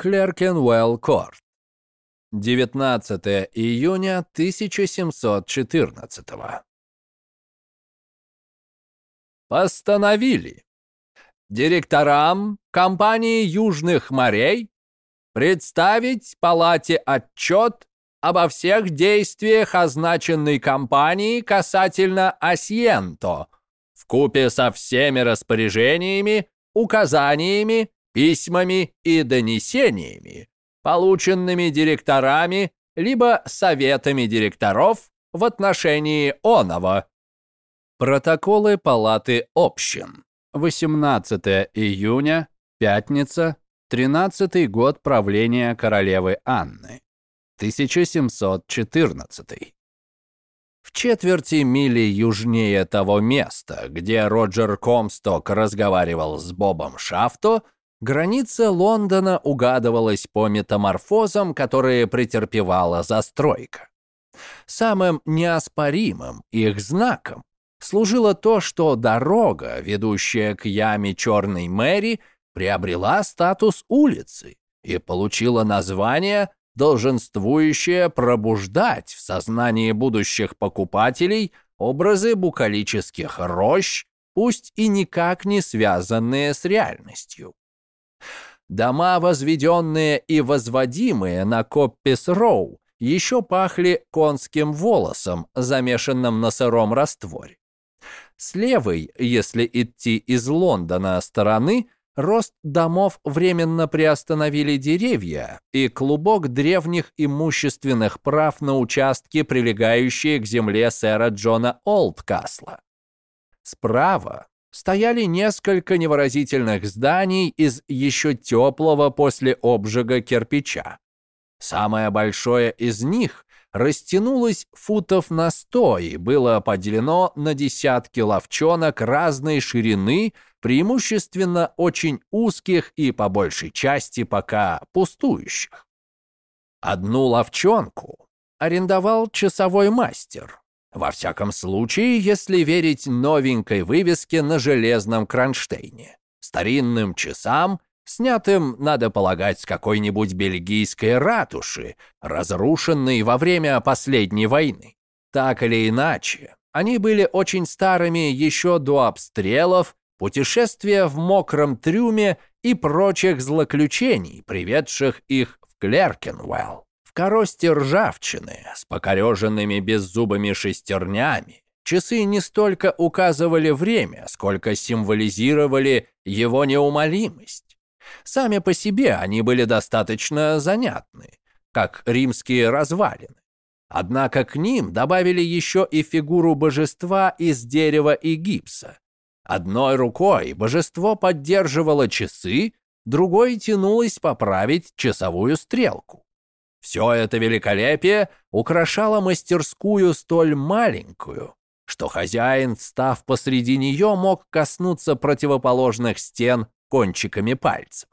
Клеркенуэлл-Корт. 19 июня 1714 Постановили директорам компании Южных морей представить палате отчет обо всех действиях означенной компании касательно Асьенто, вкупе со всеми распоряжениями, указаниями, письмами и донесениями, полученными директорами либо советами директоров в отношении оного. Протоколы Палаты общин. 18 июня, пятница, 13 год правления королевы Анны. 1714. В четверти мили южнее того места, где Роджер Комсток разговаривал с Бобом Шафто, Граница Лондона угадывалась по метаморфозам, которые претерпевала застройка. Самым неоспоримым их знаком служило то, что дорога, ведущая к яме Черной Мэри, приобрела статус улицы и получила название, долженствующее пробуждать в сознании будущих покупателей образы букалических рощ, пусть и никак не связанные с реальностью. Дома, возведенные и возводимые на Коппис-Роу, еще пахли конским волосом, замешанным на сыром растворе. С левой, если идти из Лондона стороны, рост домов временно приостановили деревья и клубок древних имущественных прав на участке, прилегающие к земле сэра Джона Олдкасла. Справа стояли несколько невыразительных зданий из еще теплого после обжига кирпича. Самое большое из них растянулось футов на сто и было поделено на десятки ловчонок разной ширины, преимущественно очень узких и по большей части пока пустующих. Одну ловчонку арендовал часовой мастер, во всяком случае, если верить новенькой вывеске на железном кронштейне. Старинным часам, снятым, надо полагать, с какой-нибудь бельгийской ратуши, разрушенной во время последней войны. Так или иначе, они были очень старыми еще до обстрелов, путешествия в мокром трюме и прочих злоключений, приведших их в Клеркенвелл в коросте ржавчины с покореженными беззубыми шестернями. Часы не столько указывали время, сколько символизировали его неумолимость. Сами по себе они были достаточно занятны, как римские развалины. Однако к ним добавили еще и фигуру божества из дерева и гипса. Одной рукой божество поддерживало часы, другой тянулось поправить часовую стрелку. Все это великолепие украшало мастерскую столь маленькую, что хозяин, став посреди нее, мог коснуться противоположных стен кончиками пальцев.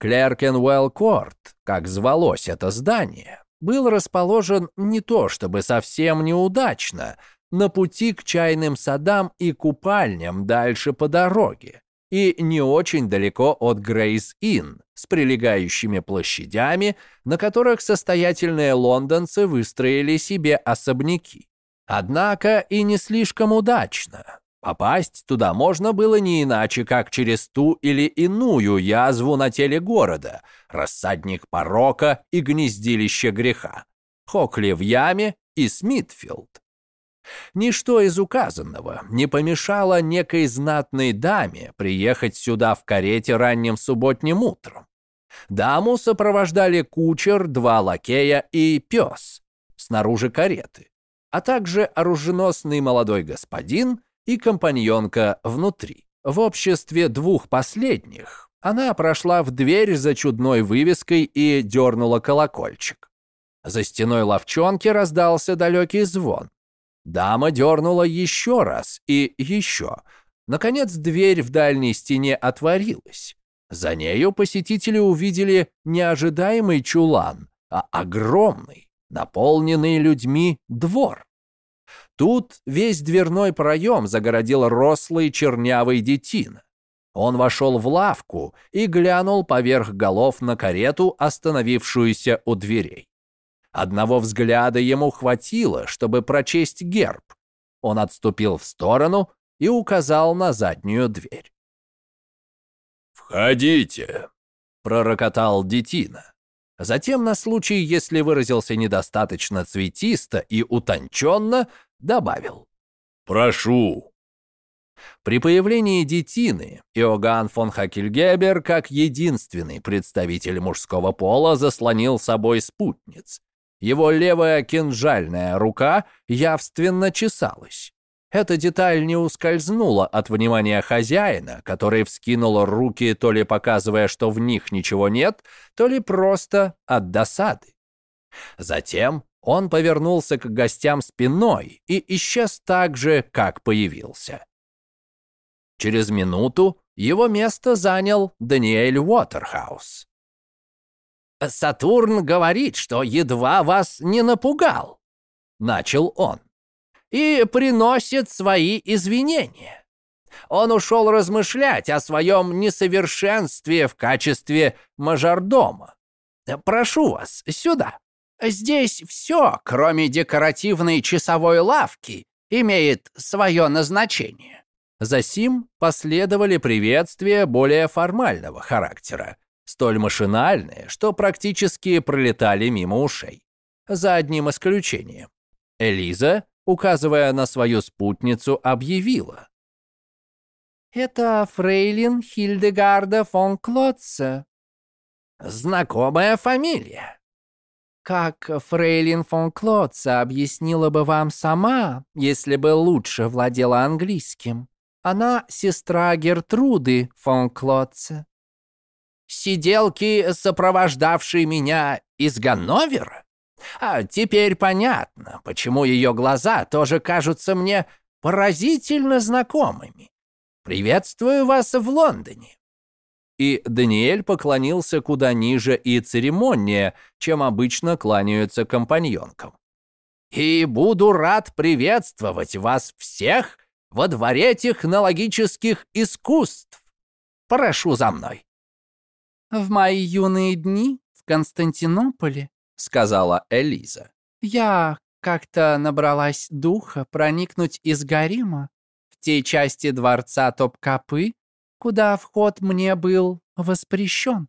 Клеркенуэлл-Корт, как звалось это здание, был расположен не то чтобы совсем неудачно, на пути к чайным садам и купальням дальше по дороге, и не очень далеко от Грейс-Инн с прилегающими площадями, на которых состоятельные лондонцы выстроили себе особняки. Однако и не слишком удачно. Попасть туда можно было не иначе, как через ту или иную язву на теле города, рассадник порока и гнездилище греха. Хокли в яме и Смитфилд. Ничто из указанного не помешало некой знатной даме приехать сюда в карете ранним субботним утром. Даму сопровождали кучер, два лакея и пес снаружи кареты, а также оруженосный молодой господин и компаньонка внутри. В обществе двух последних она прошла в дверь за чудной вывеской и дернула колокольчик. За стеной ловчонки раздался далекий звон. Дама дернула еще раз и еще. Наконец дверь в дальней стене отворилась. За нею посетители увидели не ожидаемый чулан, а огромный, наполненный людьми двор. Тут весь дверной проем загородил рослый чернявый детина. Он вошел в лавку и глянул поверх голов на карету, остановившуюся у дверей. Одного взгляда ему хватило, чтобы прочесть герб. Он отступил в сторону и указал на заднюю дверь. «Входите», — пророкотал Детина. Затем, на случай, если выразился недостаточно цветисто и утонченно, добавил. «Прошу». При появлении детины Иоганн фон Хакельгебер, как единственный представитель мужского пола, заслонил собой спутниц. Его левая кинжальная рука явственно чесалась. Эта деталь не ускользнула от внимания хозяина, который вскинул руки, то ли показывая, что в них ничего нет, то ли просто от досады. Затем он повернулся к гостям спиной и исчез так же, как появился. Через минуту его место занял Даниэль Уотерхаус. «Сатурн говорит, что едва вас не напугал», — начал он и приносит свои извинения. Он ушел размышлять о своем несовершенстве в качестве мажордома. Прошу вас, сюда. Здесь все, кроме декоративной часовой лавки, имеет свое назначение. Засим последовали приветствия более формального характера, столь машинальные, что практически пролетали мимо ушей. За одним исключением. Элиза указывая на свою спутницу, объявила. «Это фрейлин Хильдегарда фон Клотце». «Знакомая фамилия». «Как фрейлин фон Клотце объяснила бы вам сама, если бы лучше владела английским. Она сестра Гертруды фон Клотце». «Сиделки, сопровождавшие меня из Ганновера?» А теперь понятно, почему ее глаза тоже кажутся мне поразительно знакомыми. Приветствую вас в Лондоне. И Даниэль поклонился куда ниже и церемоннее, чем обычно кланяются компаньонкам. И буду рад приветствовать вас всех во дворе технологических искусств. Прошу за мной. В мои юные дни в Константинополе — сказала Элиза. «Я как-то набралась духа проникнуть из Гарима в те части дворца Топкапы, куда вход мне был воспрещен.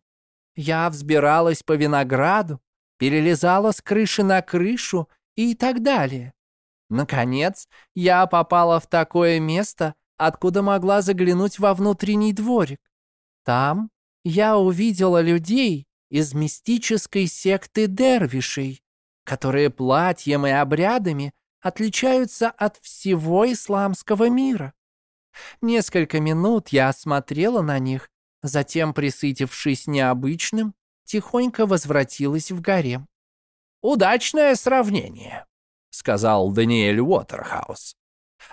Я взбиралась по винограду, перелезала с крыши на крышу и так далее. Наконец, я попала в такое место, откуда могла заглянуть во внутренний дворик. Там я увидела людей, из мистической секты дервишей, которые платьем и обрядами отличаются от всего исламского мира. Несколько минут я осмотрела на них, затем, присытившись необычным, тихонько возвратилась в гарем. «Удачное сравнение», — сказал Даниэль Уотерхаус.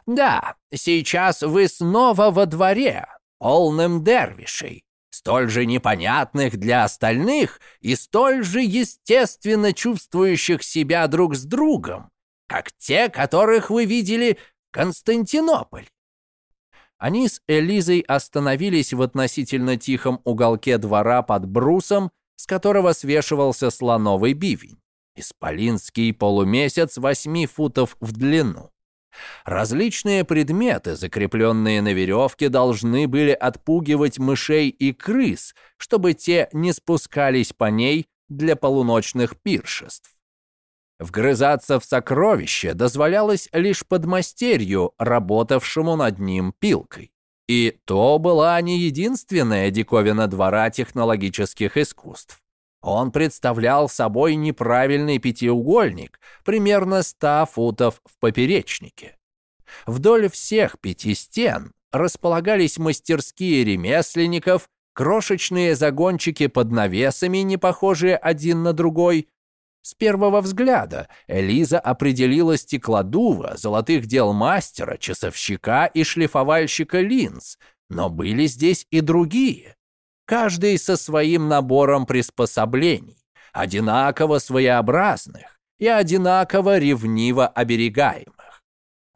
«Да, сейчас вы снова во дворе, полным дервишей столь же непонятных для остальных и столь же естественно чувствующих себя друг с другом, как те, которых вы видели в Константинополь. Они с Элизой остановились в относительно тихом уголке двора под брусом, с которого свешивался слоновый бивень, исполинский полумесяц восьми футов в длину. Различные предметы, закрепленные на веревке, должны были отпугивать мышей и крыс, чтобы те не спускались по ней для полуночных пиршеств. Вгрызаться в сокровище дозволялось лишь подмастерью, работавшему над ним пилкой. И то была не единственная диковина двора технологических искусств. Он представлял собой неправильный пятиугольник, примерно 100 футов в поперечнике. Вдоль всех пяти стен располагались мастерские ремесленников, крошечные загончики под навесами, не похожие один на другой. С первого взгляда Элиза определила стеклодува, золотых дел мастера, часовщика и шлифовальщика линз, но были здесь и другие каждый со своим набором приспособлений, одинаково своеобразных и одинаково ревниво оберегаемых.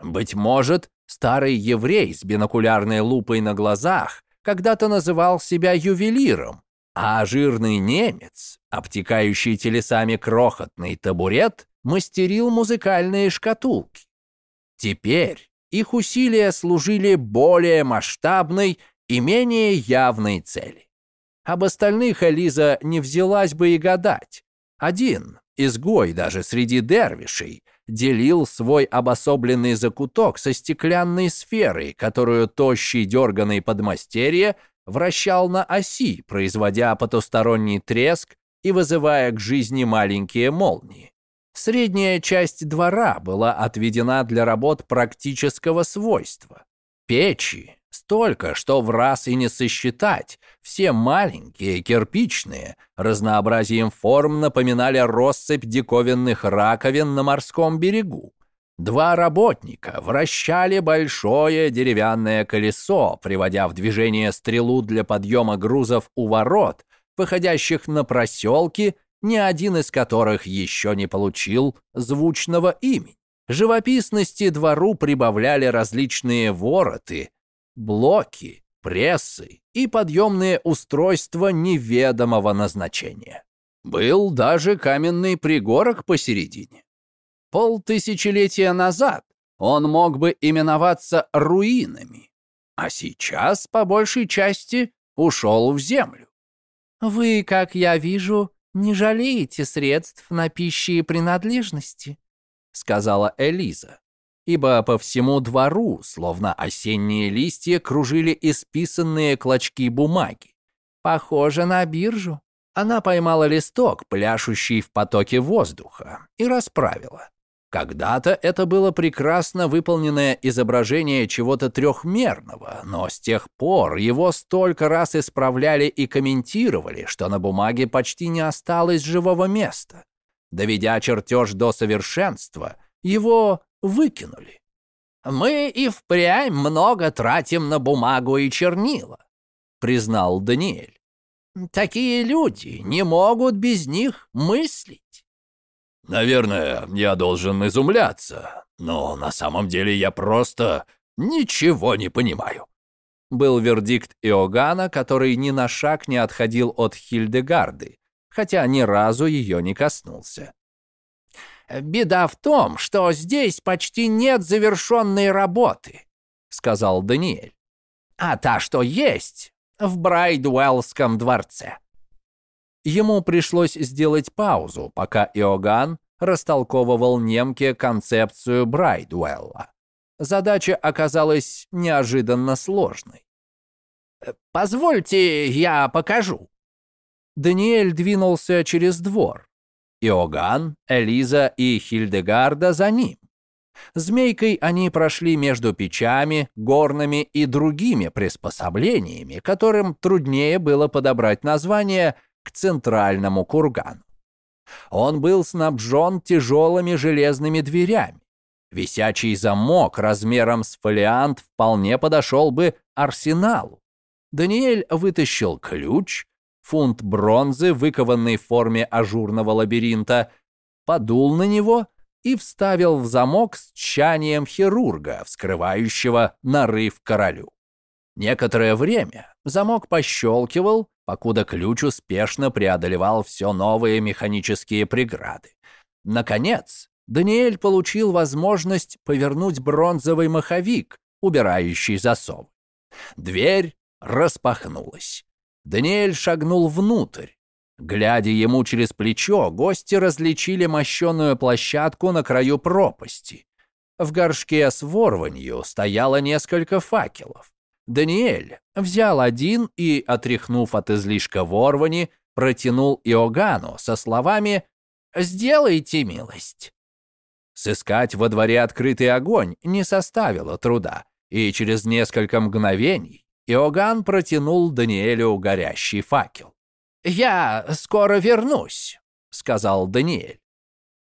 Быть может, старый еврей с бинокулярной лупой на глазах, когда-то называл себя ювелиром, а жирный немец, обтекающий телесами крохотный табурет, мастерил музыкальные шкатулки. Теперь их усилия служили более масштабной и менее явной цели. Об остальных Элиза не взялась бы и гадать. Один, изгой даже среди дервишей, делил свой обособленный закуток со стеклянной сферой, которую тощий дерганый подмастерье вращал на оси, производя потусторонний треск и вызывая к жизни маленькие молнии. Средняя часть двора была отведена для работ практического свойства. Печи столько, что в раз и не сосчитать. Все маленькие, кирпичные, разнообразием форм напоминали россыпь диковинных раковин на морском берегу. Два работника вращали большое деревянное колесо, приводя в движение стрелу для подъема грузов у ворот, выходящих на проселки ни один из которых еще не получил звучного имени. Живописности двору прибавляли различные вороты, блоки, прессы и подъемные устройства неведомого назначения. Был даже каменный пригорок посередине. Полтысячелетия назад он мог бы именоваться руинами, а сейчас, по большей части, ушел в землю. «Вы, как я вижу, не жалеете средств на пищи и принадлежности», — сказала Элиза, ибо по всему двору, словно осенние листья, кружили исписанные клочки бумаги. «Похоже на биржу». Она поймала листок, пляшущий в потоке воздуха, и расправила. Когда-то это было прекрасно выполненное изображение чего-то трехмерного, но с тех пор его столько раз исправляли и комментировали, что на бумаге почти не осталось живого места. Доведя чертеж до совершенства, его выкинули. «Мы и впрямь много тратим на бумагу и чернила», — признал Даниэль. «Такие люди не могут без них мыслить». Наверное, я должен изумляться, но на самом деле я просто ничего не понимаю. Был вердикт Иоганна, который ни на шаг не отходил от Хильдегарды, хотя ни разу ее не коснулся. «Беда в том, что здесь почти нет завершенной работы», — сказал Даниэль. «А та, что есть, в Брайдуэллском дворце». Ему пришлось сделать паузу, пока Иоганн растолковывал немке концепцию Брайдуэлла. Задача оказалась неожиданно сложной. «Позвольте, я покажу». Даниэль двинулся через двор. Иоганн, Элиза и Хильдегарда за ним. Змейкой они прошли между печами, горными и другими приспособлениями, которым труднее было подобрать название к центральному кургану. Он был снабжен тяжелыми железными дверями. Висячий замок размером с фолиант вполне подошел бы арсеналу. Даниэль вытащил ключ, фунт бронзы, выкованный в форме ажурного лабиринта, подул на него и вставил в замок с тщанием хирурга, вскрывающего нарыв королю. Некоторое время замок пощелкивал, покуда ключ успешно преодолевал все новые механические преграды. Наконец, Даниэль получил возможность повернуть бронзовый маховик, убирающий засов. Дверь распахнулась. Даниэль шагнул внутрь. Глядя ему через плечо, гости различили мощеную площадку на краю пропасти. В горшке с ворванью стояло несколько факелов. Даниэль взял один и, отряхнув от излишка ворвани, протянул Иоганну со словами «Сделайте милость». Сыскать во дворе открытый огонь не составило труда, и через несколько мгновений Иоганн протянул Даниэлю горящий факел. «Я скоро вернусь», — сказал Даниэль.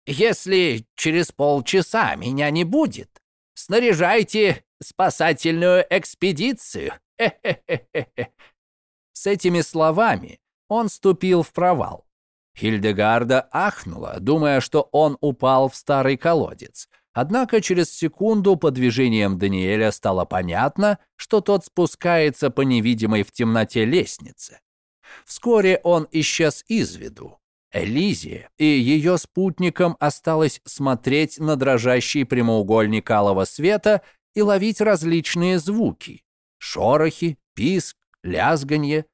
«Если через полчаса меня не будет, снаряжайте спасательную экспедицию. С этими словами он ступил в провал. Хильдегарда ахнула, думая, что он упал в старый колодец. Однако через секунду по движениям Даниэля стало понятно, что тот спускается по невидимой в темноте лестнице. Вскоре он исчез из виду. Элизе и ее спутникам осталось смотреть на дрожащий прямоугольник алого света и ловить различные звуки. Шорохи, писк, лязганье.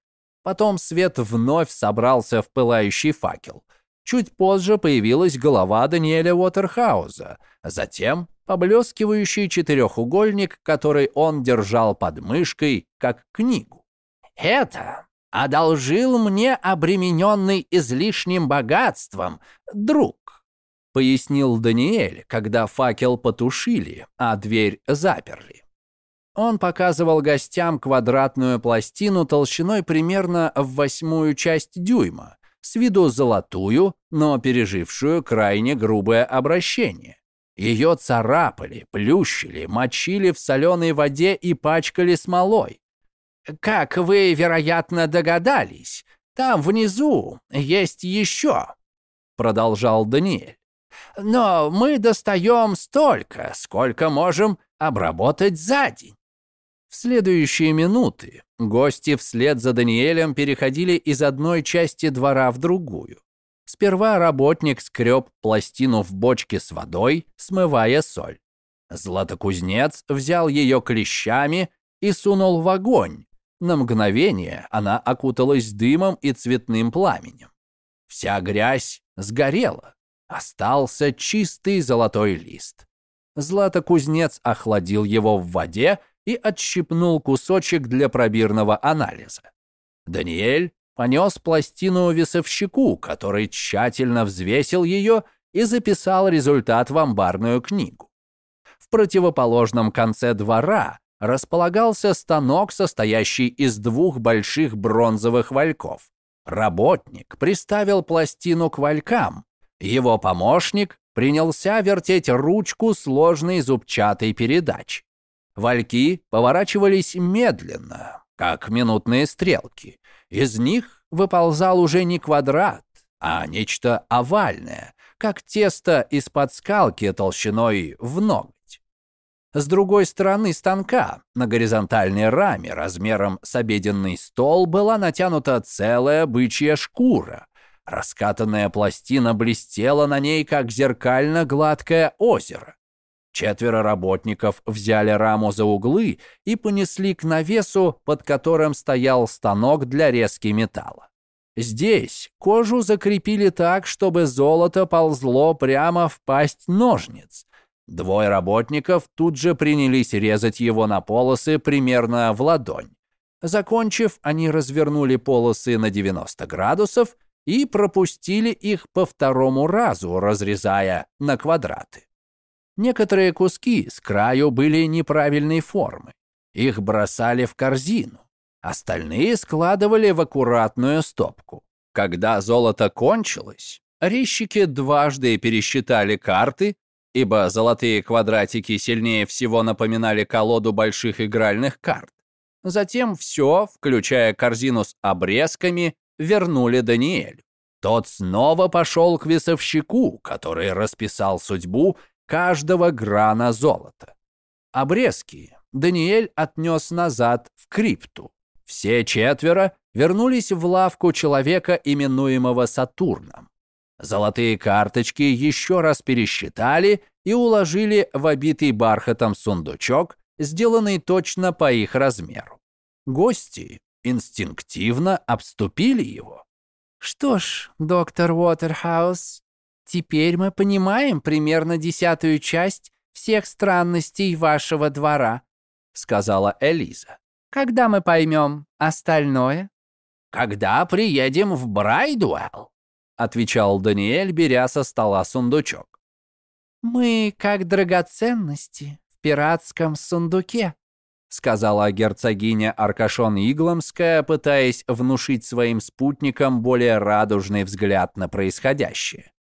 Потом свет вновь собрался в пылающий факел. Чуть позже появилась голова Даниэля Уотерхауза, затем поблескивающий четырехугольник, который он держал под мышкой, как книгу. «Это одолжил мне обремененный излишним богатством друг», пояснил Даниэль, когда факел потушили, а дверь заперли. Он показывал гостям квадратную пластину толщиной примерно в восьмую часть дюйма, с виду золотую, но пережившую крайне грубое обращение. Ее царапали, плющили, мочили в соленой воде и пачкали смолой. Как вы, вероятно, догадались, там внизу есть еще, продолжал Даниэль. Но мы достаем столько, сколько можем обработать за день. В следующие минуты гости вслед за Даниэлем переходили из одной части двора в другую. Сперва работник скреб пластину в бочке с водой, смывая соль. Златокузнец взял ее клещами и сунул в огонь. На мгновение она окуталась дымом и цветным пламенем. Вся грязь сгорела. Остался чистый золотой лист. Златокузнец охладил его в воде и отщипнул кусочек для пробирного анализа. Даниэль понес пластину весовщику, который тщательно взвесил ее и записал результат в амбарную книгу. В противоположном конце двора располагался станок, состоящий из двух больших бронзовых вальков. Работник приставил пластину к валькам. Его помощник принялся вертеть ручку сложной зубчатой передачи. Вальки поворачивались медленно, как минутные стрелки. Из них выползал уже не квадрат, а нечто овальное, как тесто из-под скалки толщиной в ноготь. С другой стороны станка, на горизонтальной раме размером с обеденный стол, была натянута целая бычья шкура. Раскатанная пластина блестела на ней, как зеркально-гладкое озеро. Четверо работников взяли раму за углы и понесли к навесу, под которым стоял станок для резки металла. Здесь кожу закрепили так, чтобы золото ползло прямо в пасть ножниц. Двое работников тут же принялись резать его на полосы примерно в ладонь. Закончив, они развернули полосы на 90 градусов и пропустили их по второму разу, разрезая на квадраты. Некоторые куски с краю были неправильной формы. Их бросали в корзину. Остальные складывали в аккуратную стопку. Когда золото кончилось, резчики дважды пересчитали карты, ибо золотые квадратики сильнее всего напоминали колоду больших игральных карт. Затем все, включая корзину с обрезками, вернули Даниэлю. Тот снова пошел к весовщику, который расписал судьбу каждого грана золота. Обрезки Даниэль отнес назад в крипту. Все четверо вернулись в лавку человека, именуемого Сатурном. Золотые карточки еще раз пересчитали и уложили в обитый бархатом сундучок, сделанный точно по их размеру. Гости инстинктивно обступили его. «Что ж, доктор Уотерхаус, Теперь мы понимаем примерно десятую часть всех странностей вашего двора», — сказала Элиза. «Когда мы поймем остальное?» «Когда приедем в Брайдуэлл», — отвечал Даниэль, беря со стола сундучок. «Мы как драгоценности в пиратском сундуке», — сказала герцогиня Аркашон Игломская, пытаясь внушить своим спутникам более радужный взгляд на происходящее.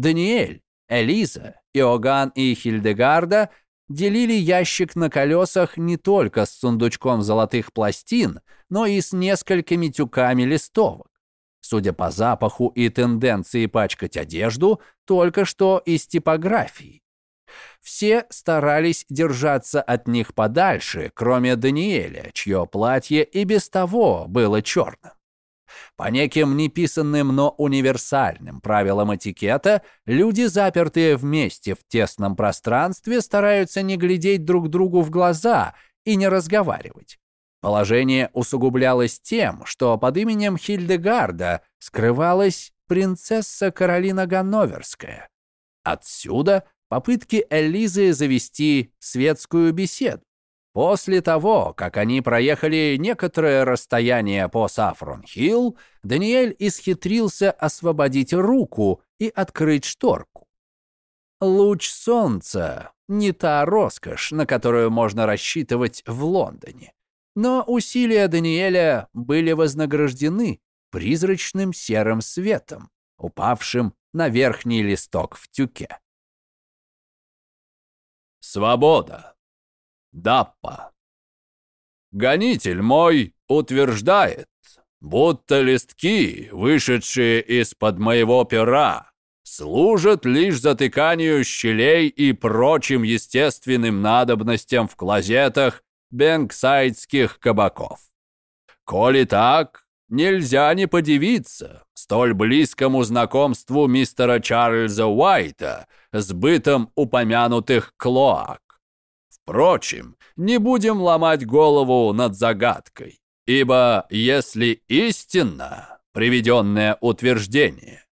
Даниэль, Элиза, Иоганн и Хильдегарда делили ящик на колесах не только с сундучком золотых пластин, но и с несколькими тюками листовок. Судя по запаху и тенденции пачкать одежду, только что из типографии. Все старались держаться от них подальше, кроме Даниэля, чье платье и без того было черным. По неким неписанным, но универсальным правилам этикета, люди, запертые вместе в тесном пространстве, стараются не глядеть друг другу в глаза и не разговаривать. Положение усугублялось тем, что под именем Хильдегарда скрывалась принцесса Каролина Ганноверская. Отсюда попытки Элизы завести светскую беседу. После того, как они проехали некоторое расстояние по Сафрон-Хилл, Даниэль исхитрился освободить руку и открыть шторку. Луч солнца — не та роскошь, на которую можно рассчитывать в Лондоне. Но усилия Даниэля были вознаграждены призрачным серым светом, упавшим на верхний листок в тюке. Свобода. Даппа. Гонитель мой утверждает, будто листки, вышедшие из-под моего пера, служат лишь затыканию щелей и прочим естественным надобностям в клозетах бенксайдских кабаков. Коли так, нельзя не подивиться столь близкому знакомству мистера Чарльза Уайта с бытом упомянутых клоак. Впрочем, не будем ломать голову над загадкой, ибо если истинно приведенное утверждение,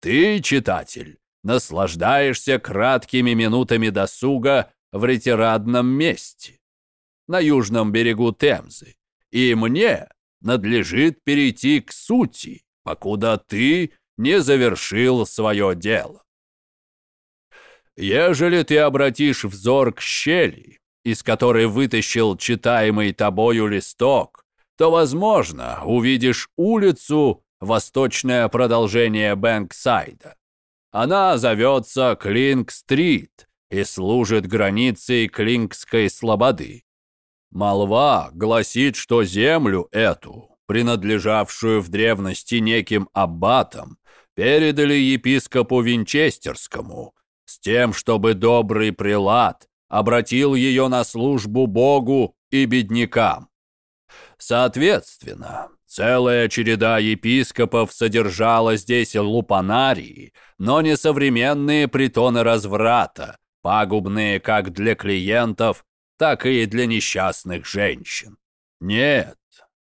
ты, читатель, наслаждаешься краткими минутами досуга в ретирадном месте, на южном берегу Темзы, и мне надлежит перейти к сути, покуда ты не завершил свое дело. Ежели ты обратишь взор к щели, из которой вытащил читаемый тобою листок, то, возможно, увидишь улицу, восточное продолжение Бэнксайда. Она зовется Клинк-стрит и служит границей Клинкской слободы. Молва гласит, что землю эту, принадлежавшую в древности неким аббатам, передали епископу Винчестерскому, с тем, чтобы добрый прилад обратил ее на службу Богу и беднякам. Соответственно, целая череда епископов содержала здесь лупанарии, но не современные притоны разврата, пагубные как для клиентов, так и для несчастных женщин. Нет,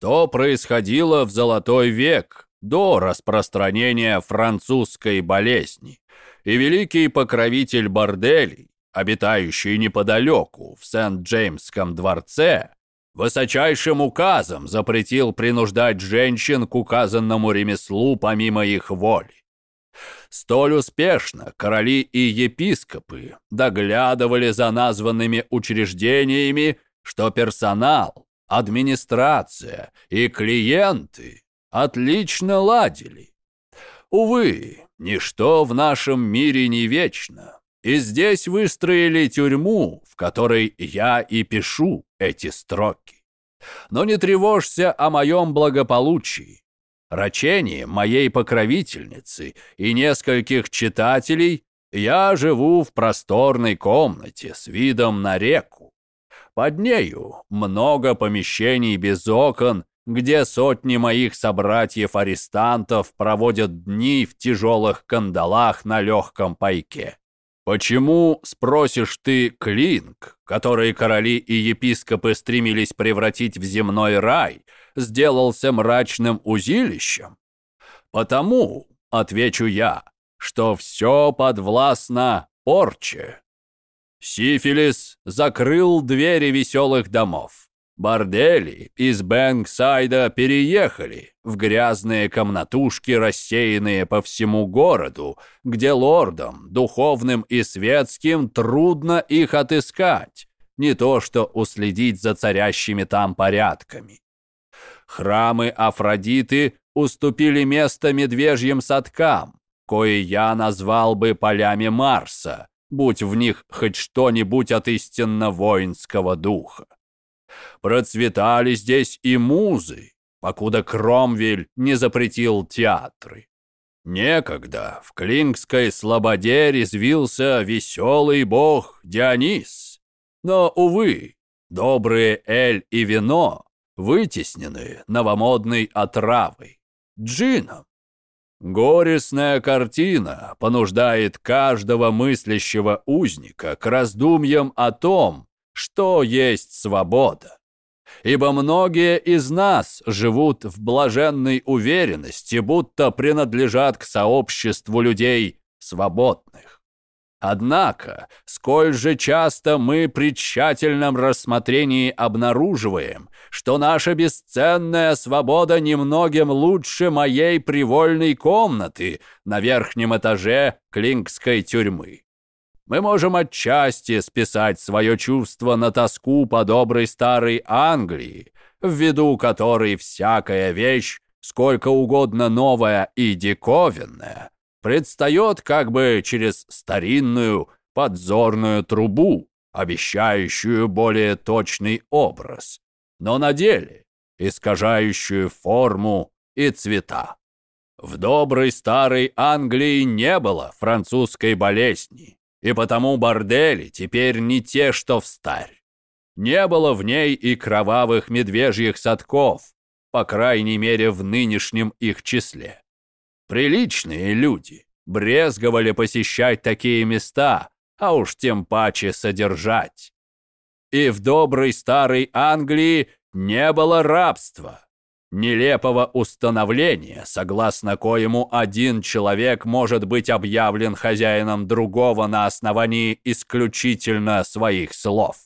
то происходило в Золотой век, до распространения французской болезни, и великий покровитель борделей, обитающий неподалеку в Сент-Джеймском дворце, высочайшим указом запретил принуждать женщин к указанному ремеслу помимо их воли. Столь успешно короли и епископы доглядывали за названными учреждениями, что персонал, администрация и клиенты отлично ладили. Увы, ничто в нашем мире не вечно, и здесь выстроили тюрьму, в которой я и пишу эти строки. Но не тревожься о моем благополучии рачением моей покровительницы и нескольких читателей я живу в просторной комнате с видом на реку. Под нею много помещений без окон, где сотни моих собратьев-арестантов проводят дни в тяжелых кандалах на легком пайке. Почему, спросишь ты, Клинк, который короли и епископы стремились превратить в земной рай, сделался мрачным узилищем? Потому, отвечу я, что все подвластно порче. Сифилис закрыл двери веселых домов. Бордели из Бэнксайда переехали в грязные комнатушки, рассеянные по всему городу, где лордам, духовным и светским, трудно их отыскать, не то что уследить за царящими там порядками. Храмы Афродиты уступили место медвежьим садкам, кое я назвал бы полями Марса, будь в них хоть что-нибудь от истинно воинского духа. Процветали здесь и музы, покуда Кромвель не запретил театры. Некогда в Клингской слободе резвился веселый бог Дионис. Но, увы, добрые эль и вино вытеснены новомодной отравой, джином. Горестная картина понуждает каждого мыслящего узника к раздумьям о том, что есть свобода ибо многие из нас живут в блаженной уверенности, будто принадлежат к сообществу людей свободных. Однако, сколь же часто мы при тщательном рассмотрении обнаруживаем, что наша бесценная свобода немногим лучше моей привольной комнаты на верхнем этаже Клингской тюрьмы. Мы можем отчасти списать свое чувство на тоску по доброй старой Англии, в виду которой всякая вещь, сколько угодно новая и диковинная, предстает как бы через старинную подзорную трубу, обещающую более точный образ, но на деле искажающую форму и цвета. В доброй старой Англии не было французской болезни, и потому бордели теперь не те, что в старь. Не было в ней и кровавых медвежьих садков, по крайней мере в нынешнем их числе. Приличные люди брезговали посещать такие места, а уж тем паче содержать. И в доброй старой Англии не было рабства, нелепого установления, согласно коему один человек может быть объявлен хозяином другого на основании исключительно своих слов.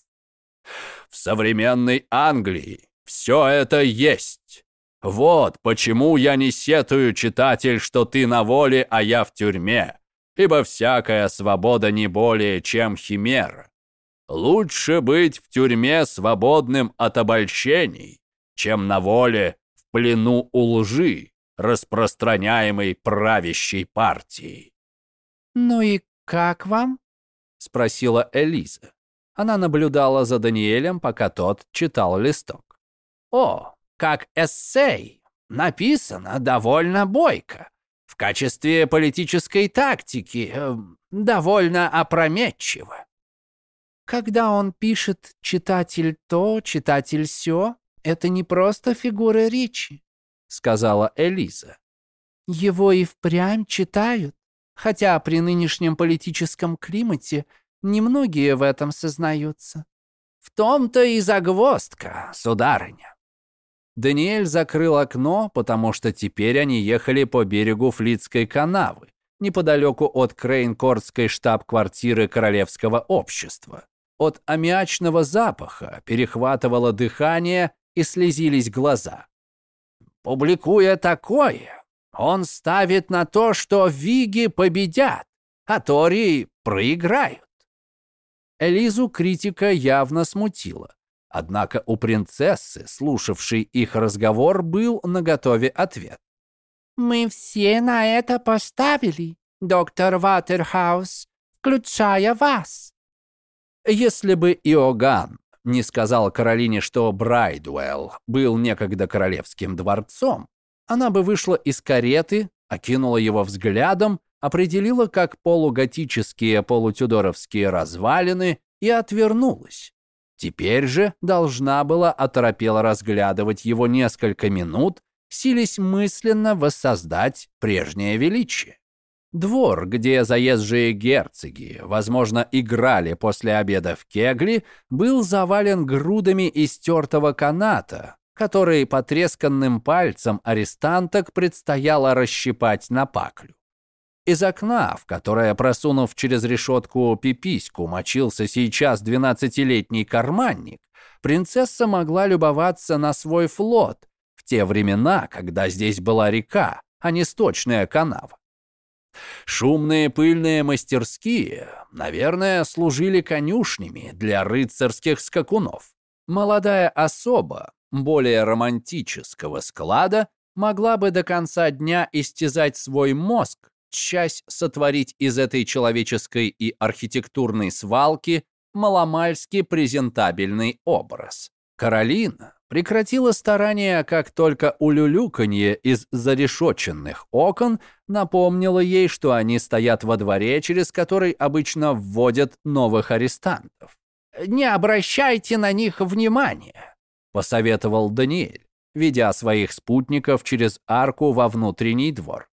В современной Англии все это есть. Вот почему я не сетую, читатель, что ты на воле, а я в тюрьме, ибо всякая свобода не более, чем химера. Лучше быть в тюрьме свободным от обольщений, чем на воле плену у лжи, распространяемой правящей партией. «Ну и как вам?» — спросила Элиза. Она наблюдала за Даниэлем, пока тот читал листок. «О, как эссей! Написано довольно бойко. В качестве политической тактики э, довольно опрометчиво. Когда он пишет «читатель то, читатель сё», это не просто фигура речи», — сказала Элиза. «Его и впрямь читают, хотя при нынешнем политическом климате немногие в этом сознаются. В том-то и загвоздка, сударыня». Даниэль закрыл окно, потому что теперь они ехали по берегу Флицкой канавы, неподалеку от Крейнкордской штаб-квартиры Королевского общества. От аммиачного запаха перехватывало дыхание, и слезились глаза. Публикуя такое, он ставит на то, что Виги победят, а Тори проиграют. Элизу критика явно смутила. Однако у принцессы, слушавшей их разговор, был наготове ответ. «Мы все на это поставили, доктор Ватерхаус, включая вас». Если бы Иоганн не сказал Каролине, что Брайдуэлл был некогда королевским дворцом, она бы вышла из кареты, окинула его взглядом, определила как полуготические полутюдоровские развалины и отвернулась. Теперь же должна была оторопело разглядывать его несколько минут, сились мысленно воссоздать прежнее величие. Двор, где заезжие герцоги, возможно, играли после обеда в кегли, был завален грудами истертого каната, который потресканным пальцем арестанток предстояло расщипать на паклю. Из окна, в которое, просунув через решетку пипиську, мочился сейчас двенадцатилетний карманник, принцесса могла любоваться на свой флот в те времена, когда здесь была река, а не сточная канава. Шумные пыльные мастерские, наверное, служили конюшнями для рыцарских скакунов. Молодая особа, более романтического склада, могла бы до конца дня истязать свой мозг, часть сотворить из этой человеческой и архитектурной свалки маломальски презентабельный образ. Каролина, прекратила старания, как только улюлюканье из зарешоченных окон напомнило ей, что они стоят во дворе, через который обычно вводят новых арестантов. «Не обращайте на них внимания», — посоветовал Даниэль, ведя своих спутников через арку во внутренний двор.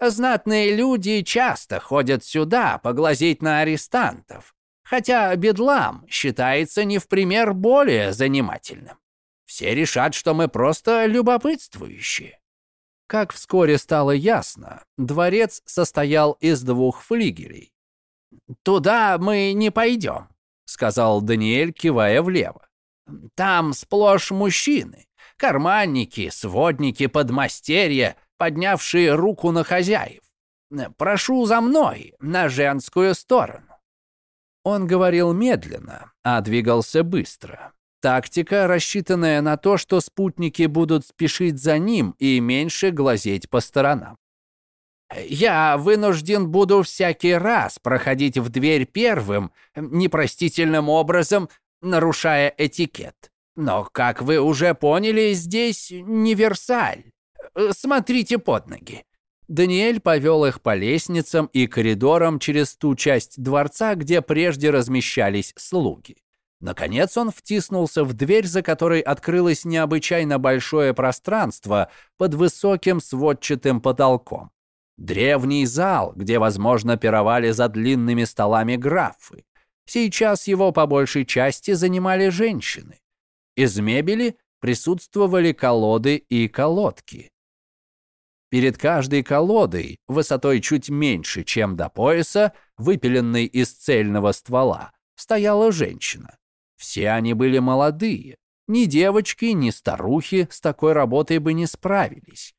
«Знатные люди часто ходят сюда поглазеть на арестантов, хотя бедлам считается не в пример более занимательным. Все решат, что мы просто любопытствующие. Как вскоре стало ясно, дворец состоял из двух флигелей. «Туда мы не пойдем», — сказал Даниэль, кивая влево. «Там сплошь мужчины, карманники, сводники, подмастерья, поднявшие руку на хозяев. Прошу за мной, на женскую сторону». Он говорил медленно, а двигался быстро. Тактика, рассчитанная на то, что спутники будут спешить за ним и меньше глазеть по сторонам. «Я вынужден буду всякий раз проходить в дверь первым, непростительным образом нарушая этикет. Но, как вы уже поняли, здесь не Версаль. Смотрите под ноги». Даниэль повел их по лестницам и коридорам через ту часть дворца, где прежде размещались слуги. Наконец он втиснулся в дверь, за которой открылось необычайно большое пространство под высоким сводчатым потолком. Древний зал, где, возможно, пировали за длинными столами графы. Сейчас его по большей части занимали женщины. Из мебели присутствовали колоды и колодки. Перед каждой колодой, высотой чуть меньше, чем до пояса, выпиленной из цельного ствола, стояла женщина. Все они были молодые. Ни девочки, ни старухи с такой работой бы не справились.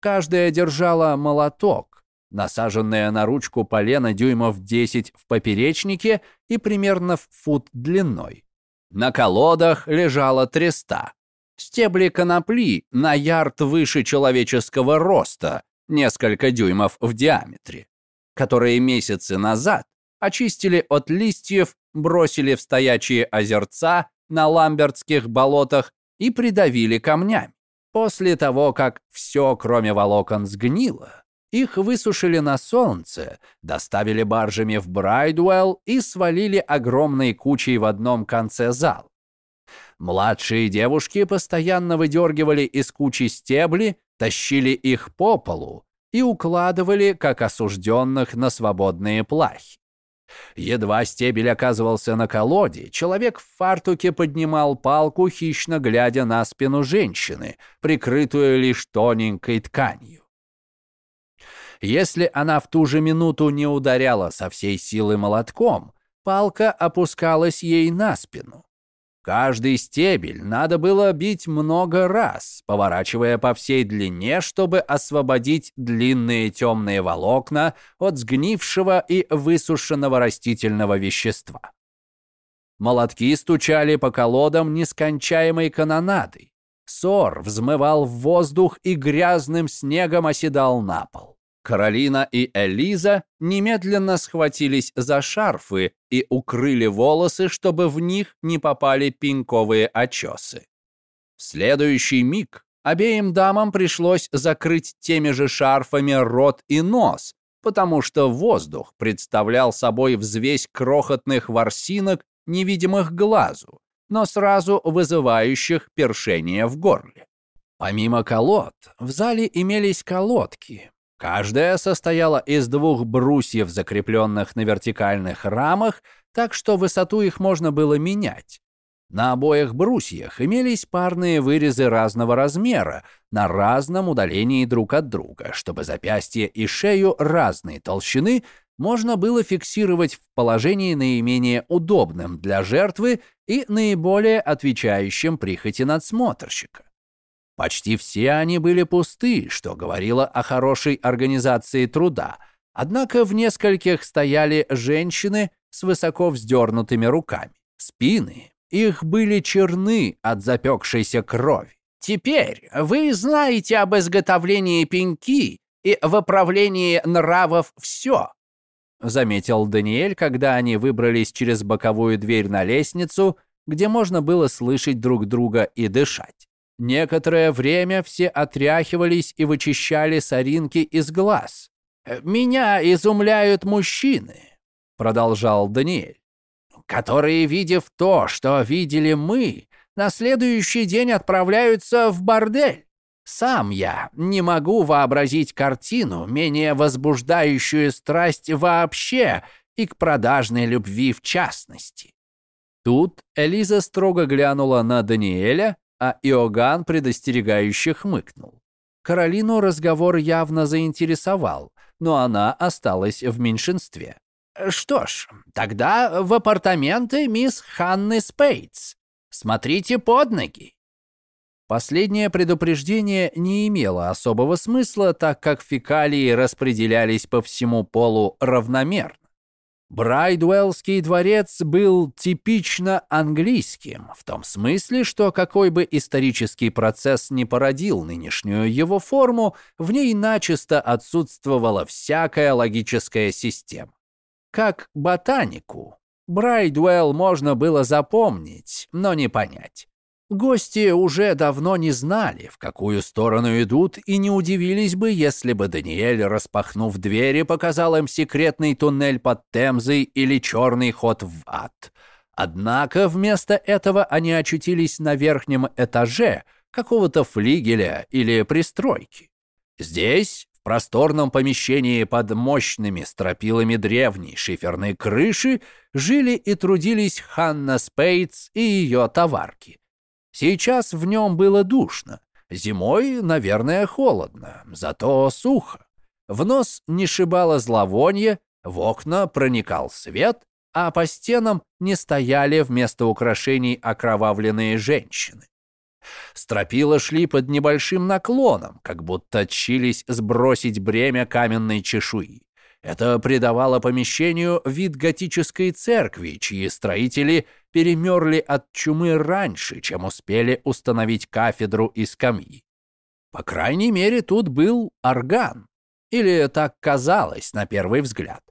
Каждая держала молоток, насаженное на ручку полено дюймов 10 в поперечнике и примерно в фут длиной. На колодах лежала треста. Стебли конопли на ярд выше человеческого роста, несколько дюймов в диаметре, которые месяцы назад очистили от листьев бросили в стоячие озерца на ламбертских болотах и придавили камнями. После того, как все, кроме волокон, сгнило, их высушили на солнце, доставили баржами в Брайдуэлл и свалили огромной кучей в одном конце зала. Младшие девушки постоянно выдергивали из кучи стебли, тащили их по полу и укладывали, как осужденных, на свободные плахи. Едва стебель оказывался на колоде, человек в фартуке поднимал палку, хищно глядя на спину женщины, прикрытую лишь тоненькой тканью. Если она в ту же минуту не ударяла со всей силы молотком, палка опускалась ей на спину. Каждый стебель надо было бить много раз, поворачивая по всей длине, чтобы освободить длинные темные волокна от сгнившего и высушенного растительного вещества. Молотки стучали по колодам нескончаемой канонадой. Сор взмывал в воздух и грязным снегом оседал на пол. Каролина и Элиза немедленно схватились за шарфы и укрыли волосы, чтобы в них не попали пеньковые очесы. В следующий миг обеим дамам пришлось закрыть теми же шарфами рот и нос, потому что воздух представлял собой взвесь крохотных ворсинок, невидимых глазу, но сразу вызывающих першение в горле. Помимо колод, в зале имелись колодки, Каждая состояла из двух брусьев, закрепленных на вертикальных рамах, так что высоту их можно было менять. На обоих брусьях имелись парные вырезы разного размера, на разном удалении друг от друга, чтобы запястье и шею разной толщины можно было фиксировать в положении наименее удобным для жертвы и наиболее отвечающим прихоти надсмотрщика. Почти все они были пусты, что говорило о хорошей организации труда. Однако в нескольких стояли женщины с высоко вздернутыми руками. Спины их были черны от запекшейся крови. «Теперь вы знаете об изготовлении пеньки и в оправлении нравов все», заметил Даниэль, когда они выбрались через боковую дверь на лестницу где можно было слышать друг друга и дышать. Некоторое время все отряхивались и вычищали соринки из глаз. «Меня изумляют мужчины», — продолжал Даниэль, «которые, видев то, что видели мы, на следующий день отправляются в бордель. Сам я не могу вообразить картину, менее возбуждающую страсть вообще и к продажной любви в частности. Тут Элиза строго глянула на Даниэля, а Иоганн предостерегающе хмыкнул. Каролину разговор явно заинтересовал, но она осталась в меньшинстве. «Что ж, тогда в апартаменты мисс Ханны Спейтс. Смотрите под ноги». Последнее предупреждение не имело особого смысла, так как фекалии распределялись по всему полу равномерно. Брайдуэллский дворец был типично английским, в том смысле, что какой бы исторический процесс не породил нынешнюю его форму, в ней начисто отсутствовала всякая логическая система. Как ботанику, Брайдуэлл можно было запомнить, но не понять. Гости уже давно не знали, в какую сторону идут, и не удивились бы, если бы Даниэль, распахнув двери, показал им секретный туннель под Темзой или черный ход в ад. Однако вместо этого они очутились на верхнем этаже какого-то флигеля или пристройки. Здесь, в просторном помещении под мощными стропилами древней шиферной крыши, жили и трудились Ханна Спейтс и ее товарки. Сейчас в нем было душно. Зимой, наверное, холодно, зато сухо. В нос не шибало зловонье, в окна проникал свет, а по стенам не стояли вместо украшений окровавленные женщины. Стропила шли под небольшим наклоном, как будто чились сбросить бремя каменной чешуи. Это придавало помещению вид готической церкви, чьи строители перемерли от чумы раньше, чем успели установить кафедру и скамьи. По крайней мере, тут был орган. Или так казалось на первый взгляд.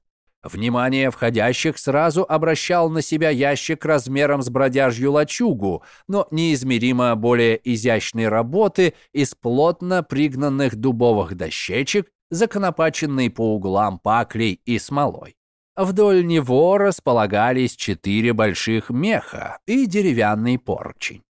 Внимание входящих сразу обращал на себя ящик размером с бродяжью лачугу, но неизмеримо более изящной работы из плотно пригнанных дубовых дощечек законопаченный по углам паклей и смолой. Вдоль него располагались четыре больших меха и деревянный поручень.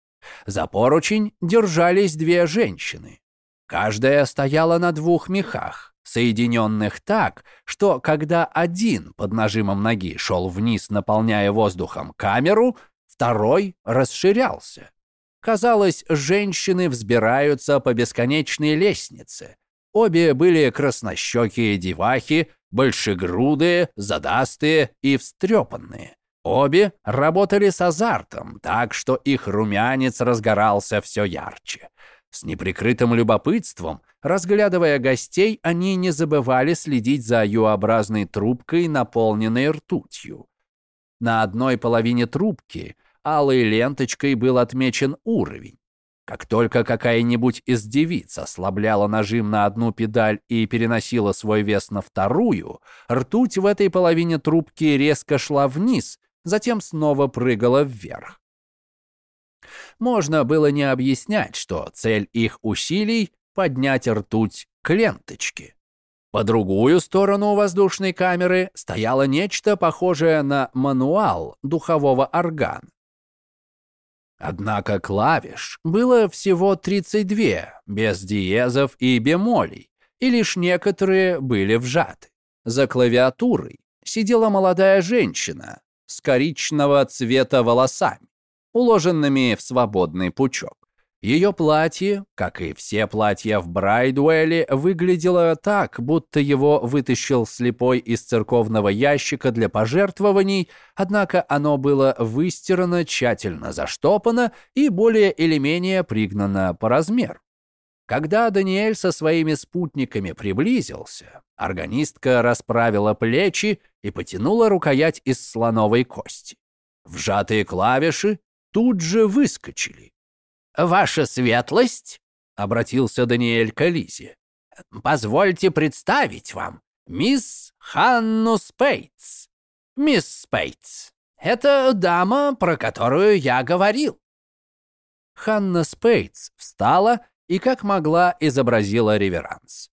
За поручень держались две женщины. Каждая стояла на двух мехах, соединенных так, что когда один под нажимом ноги шел вниз, наполняя воздухом камеру, второй расширялся. Казалось, женщины взбираются по бесконечной лестнице, Обе были краснощекие девахи, большегрудые, задастые и встрепанные. Обе работали с азартом, так что их румянец разгорался все ярче. С неприкрытым любопытством, разглядывая гостей, они не забывали следить за ю-образной трубкой, наполненной ртутью. На одной половине трубки алой ленточкой был отмечен уровень. Как только какая-нибудь из девиц ослабляла нажим на одну педаль и переносила свой вес на вторую, ртуть в этой половине трубки резко шла вниз, затем снова прыгала вверх. Можно было не объяснять, что цель их усилий — поднять ртуть к ленточке. По другую сторону воздушной камеры стояло нечто похожее на мануал духового органа. Однако клавиш было всего 32, без диезов и бемолей, и лишь некоторые были вжаты. За клавиатурой сидела молодая женщина с коричневого цвета волосами, уложенными в свободный пучок. Ее платье, как и все платья в Брайдуэле, выглядело так, будто его вытащил слепой из церковного ящика для пожертвований, однако оно было выстирано, тщательно заштопано и более или менее пригнано по размеру. Когда Даниэль со своими спутниками приблизился, органистка расправила плечи и потянула рукоять из слоновой кости. Вжатые клавиши тут же выскочили. «Ваша светлость», — обратился Даниэль к Ализе, — «позвольте представить вам мисс Ханну Спейтс. Мисс Спейтс, Это дама, про которую я говорил». Ханна Спейтс встала и как могла изобразила реверанс.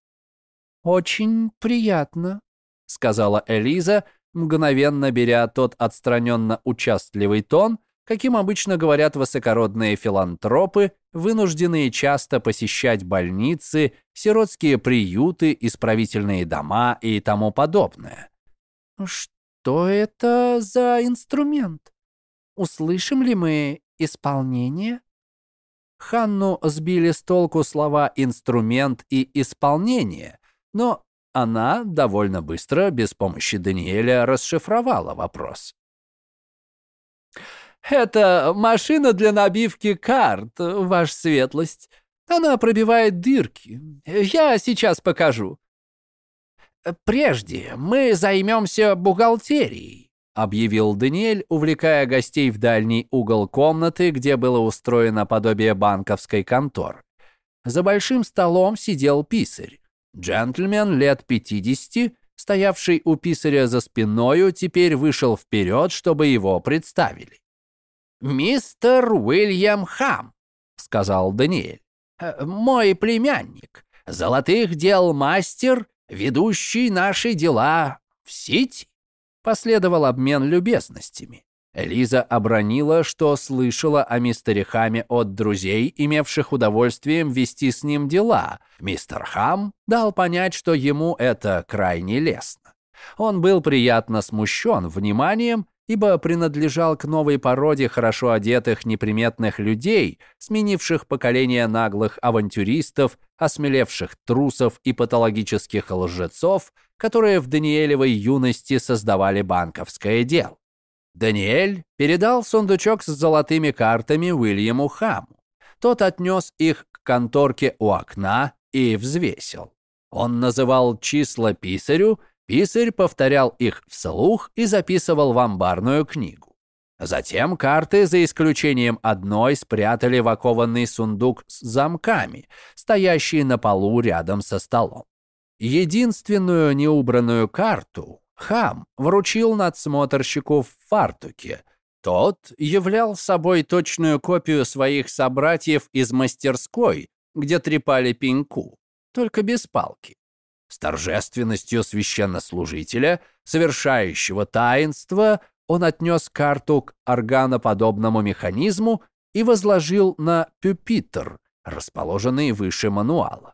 «Очень приятно», — сказала Элиза, мгновенно беря тот отстраненно участливый тон, каким обычно говорят высокородные филантропы, вынужденные часто посещать больницы, сиротские приюты, исправительные дома и тому подобное. «Что это за инструмент? Услышим ли мы исполнение?» Ханну сбили с толку слова «инструмент» и «исполнение», но она довольно быстро, без помощи Даниэля, расшифровала вопрос. «Это машина для набивки карт, ваша светлость. Она пробивает дырки. Я сейчас покажу». «Прежде мы займемся бухгалтерией», — объявил Даниэль, увлекая гостей в дальний угол комнаты, где было устроено подобие банковской конторы. За большим столом сидел писарь. Джентльмен лет 50, стоявший у писаря за спиною, теперь вышел вперед, чтобы его представили. «Мистер Уильям Хам», — сказал Даниэль, «э, — «мой племянник, золотых дел мастер, ведущий наши дела в Сити». Последовал обмен любезностями. Элиза обронила, что слышала о мистере Хаме от друзей, имевших удовольствием вести с ним дела. Мистер Хам дал понять, что ему это крайне лестно. Он был приятно смущен вниманием, ибо принадлежал к новой породе хорошо одетых неприметных людей, сменивших поколение наглых авантюристов, осмелевших трусов и патологических лжецов, которые в Даниэлевой юности создавали банковское дело. Даниэль передал сундучок с золотыми картами Уильяму Хаму. Тот отнес их к конторке у окна и взвесил. Он называл числа писарю, писарь повторял их вслух и записывал в амбарную книгу. Затем карты, за исключением одной, спрятали в окованный сундук с замками, стоящий на полу рядом со столом. Единственную неубранную карту Хам вручил надсмотрщику в фартуке. Тот являл собой точную копию своих собратьев из мастерской, где трепали пеньку, только без палки. С торжественностью священнослужителя, совершающего таинство, он отнес карту к органоподобному механизму и возложил на пюпитр, расположенный выше мануала.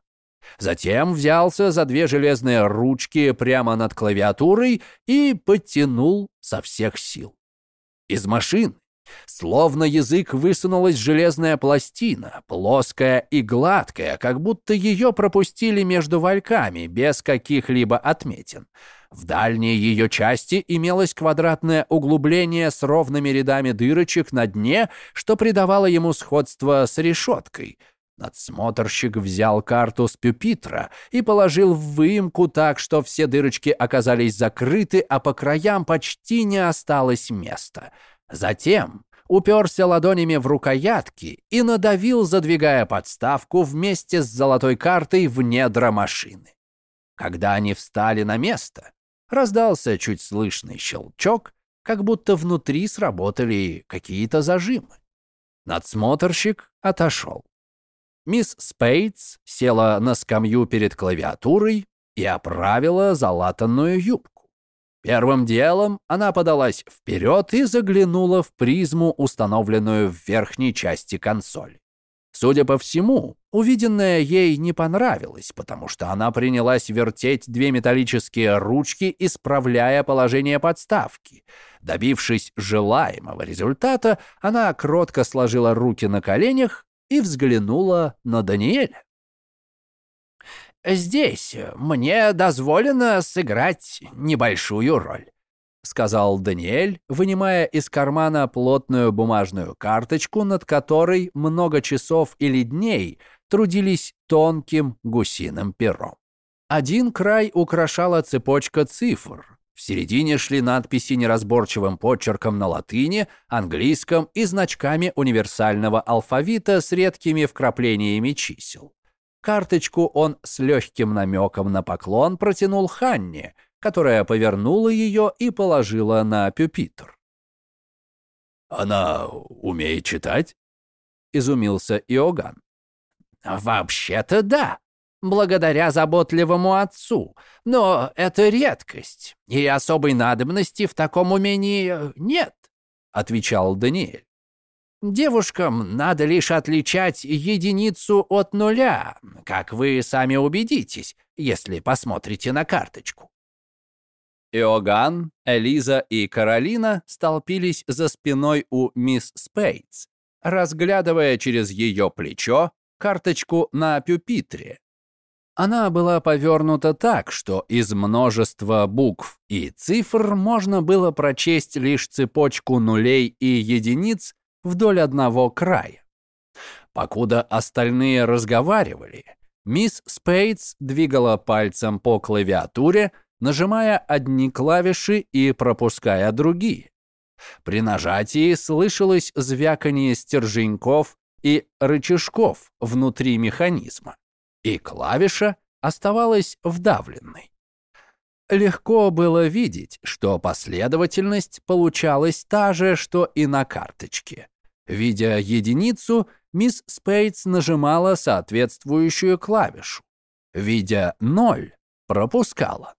Затем взялся за две железные ручки прямо над клавиатурой и подтянул со всех сил. Из машины, словно язык, высунулась железная пластина, плоская и гладкая, как будто ее пропустили между вальками, без каких-либо отметин. В дальней ее части имелось квадратное углубление с ровными рядами дырочек на дне, что придавало ему сходство с решеткой — Надсмотрщик взял карту с пюпитра и положил в выемку так, что все дырочки оказались закрыты, а по краям почти не осталось места. Затем уперся ладонями в рукоятки и надавил, задвигая подставку вместе с золотой картой в недра машины. Когда они встали на место, раздался чуть слышный щелчок, как будто внутри сработали какие-то зажимы. Надсмотрщик отошел. Мисс Спейтс села на скамью перед клавиатурой и оправила залатанную юбку. Первым делом она подалась вперед и заглянула в призму, установленную в верхней части консоли. Судя по всему, увиденное ей не понравилось, потому что она принялась вертеть две металлические ручки, исправляя положение подставки. Добившись желаемого результата, она кротко сложила руки на коленях и взглянула на Даниэля. «Здесь мне дозволено сыграть небольшую роль», — сказал Даниэль, вынимая из кармана плотную бумажную карточку, над которой много часов или дней трудились тонким гусиным пером. Один край украшала цепочка цифр, в середине шли надписи неразборчивым почерком на латыни, английском и значками универсального алфавита с редкими вкраплениями чисел. Карточку он с легким намеком на поклон протянул Ханне, которая повернула ее и положила на пюпитр. Она умеет читать?» — изумился Иоганн. «Вообще-то да, благодаря заботливому отцу. Но это редкость, и особой надобности в таком умении нет», — отвечал Даниэль. «Девушкам надо лишь отличать единицу от нуля, как вы сами убедитесь, если посмотрите на карточку». Иоганн, Элиза и Каролина столпились за спиной у мисс Спейтс, разглядывая через ее плечо карточку на пюпитре. Она была повернута так, что из множества букв и цифр можно было прочесть лишь цепочку нулей и единиц вдоль одного края. Покуда остальные разговаривали, мисс Спейтс двигала пальцем по клавиатуре, нажимая одни клавиши и пропуская другие. При нажатии слышалось звяканье стерженьков и рычажков внутри механизма, и клавиша оставалась вдавленной. Легко было видеть, что последовательность получалась та же, что и на карточке. Видя единицу, мисс Спейтс нажимала соответствующую клавишу. Видя ноль, пропускала.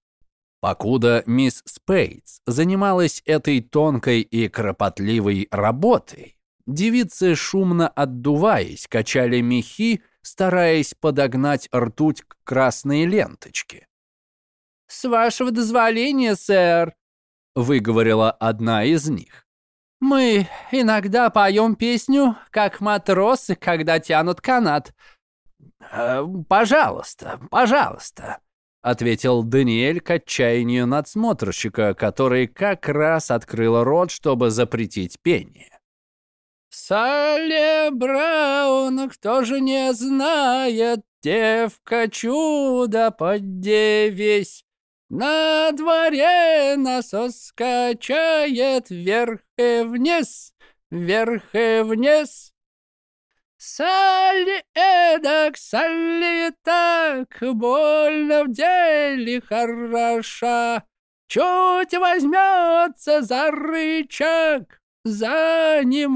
Покуда мисс Спейтс занималась этой тонкой и кропотливой работой, девицы, шумно отдуваясь, качали мехи, стараясь подогнать ртуть к красной ленточке. «С вашего дозволения, сэр», — выговорила одна из них. «Мы иногда поем песню, как матросы, когда тянут канат. Э, пожалуйста, пожалуйста», — ответил Даниэль к отчаянию надсмотрщика, который как раз открыл рот, чтобы запретить пение. «Салли Браун, кто же не знает, девка чудо поддевесь, на дворе насос качает вверх и вниз, вверх и вниз, Салли эдак, Салли так, больно в деле хороша. Чуть возьмется за рычаг, занимается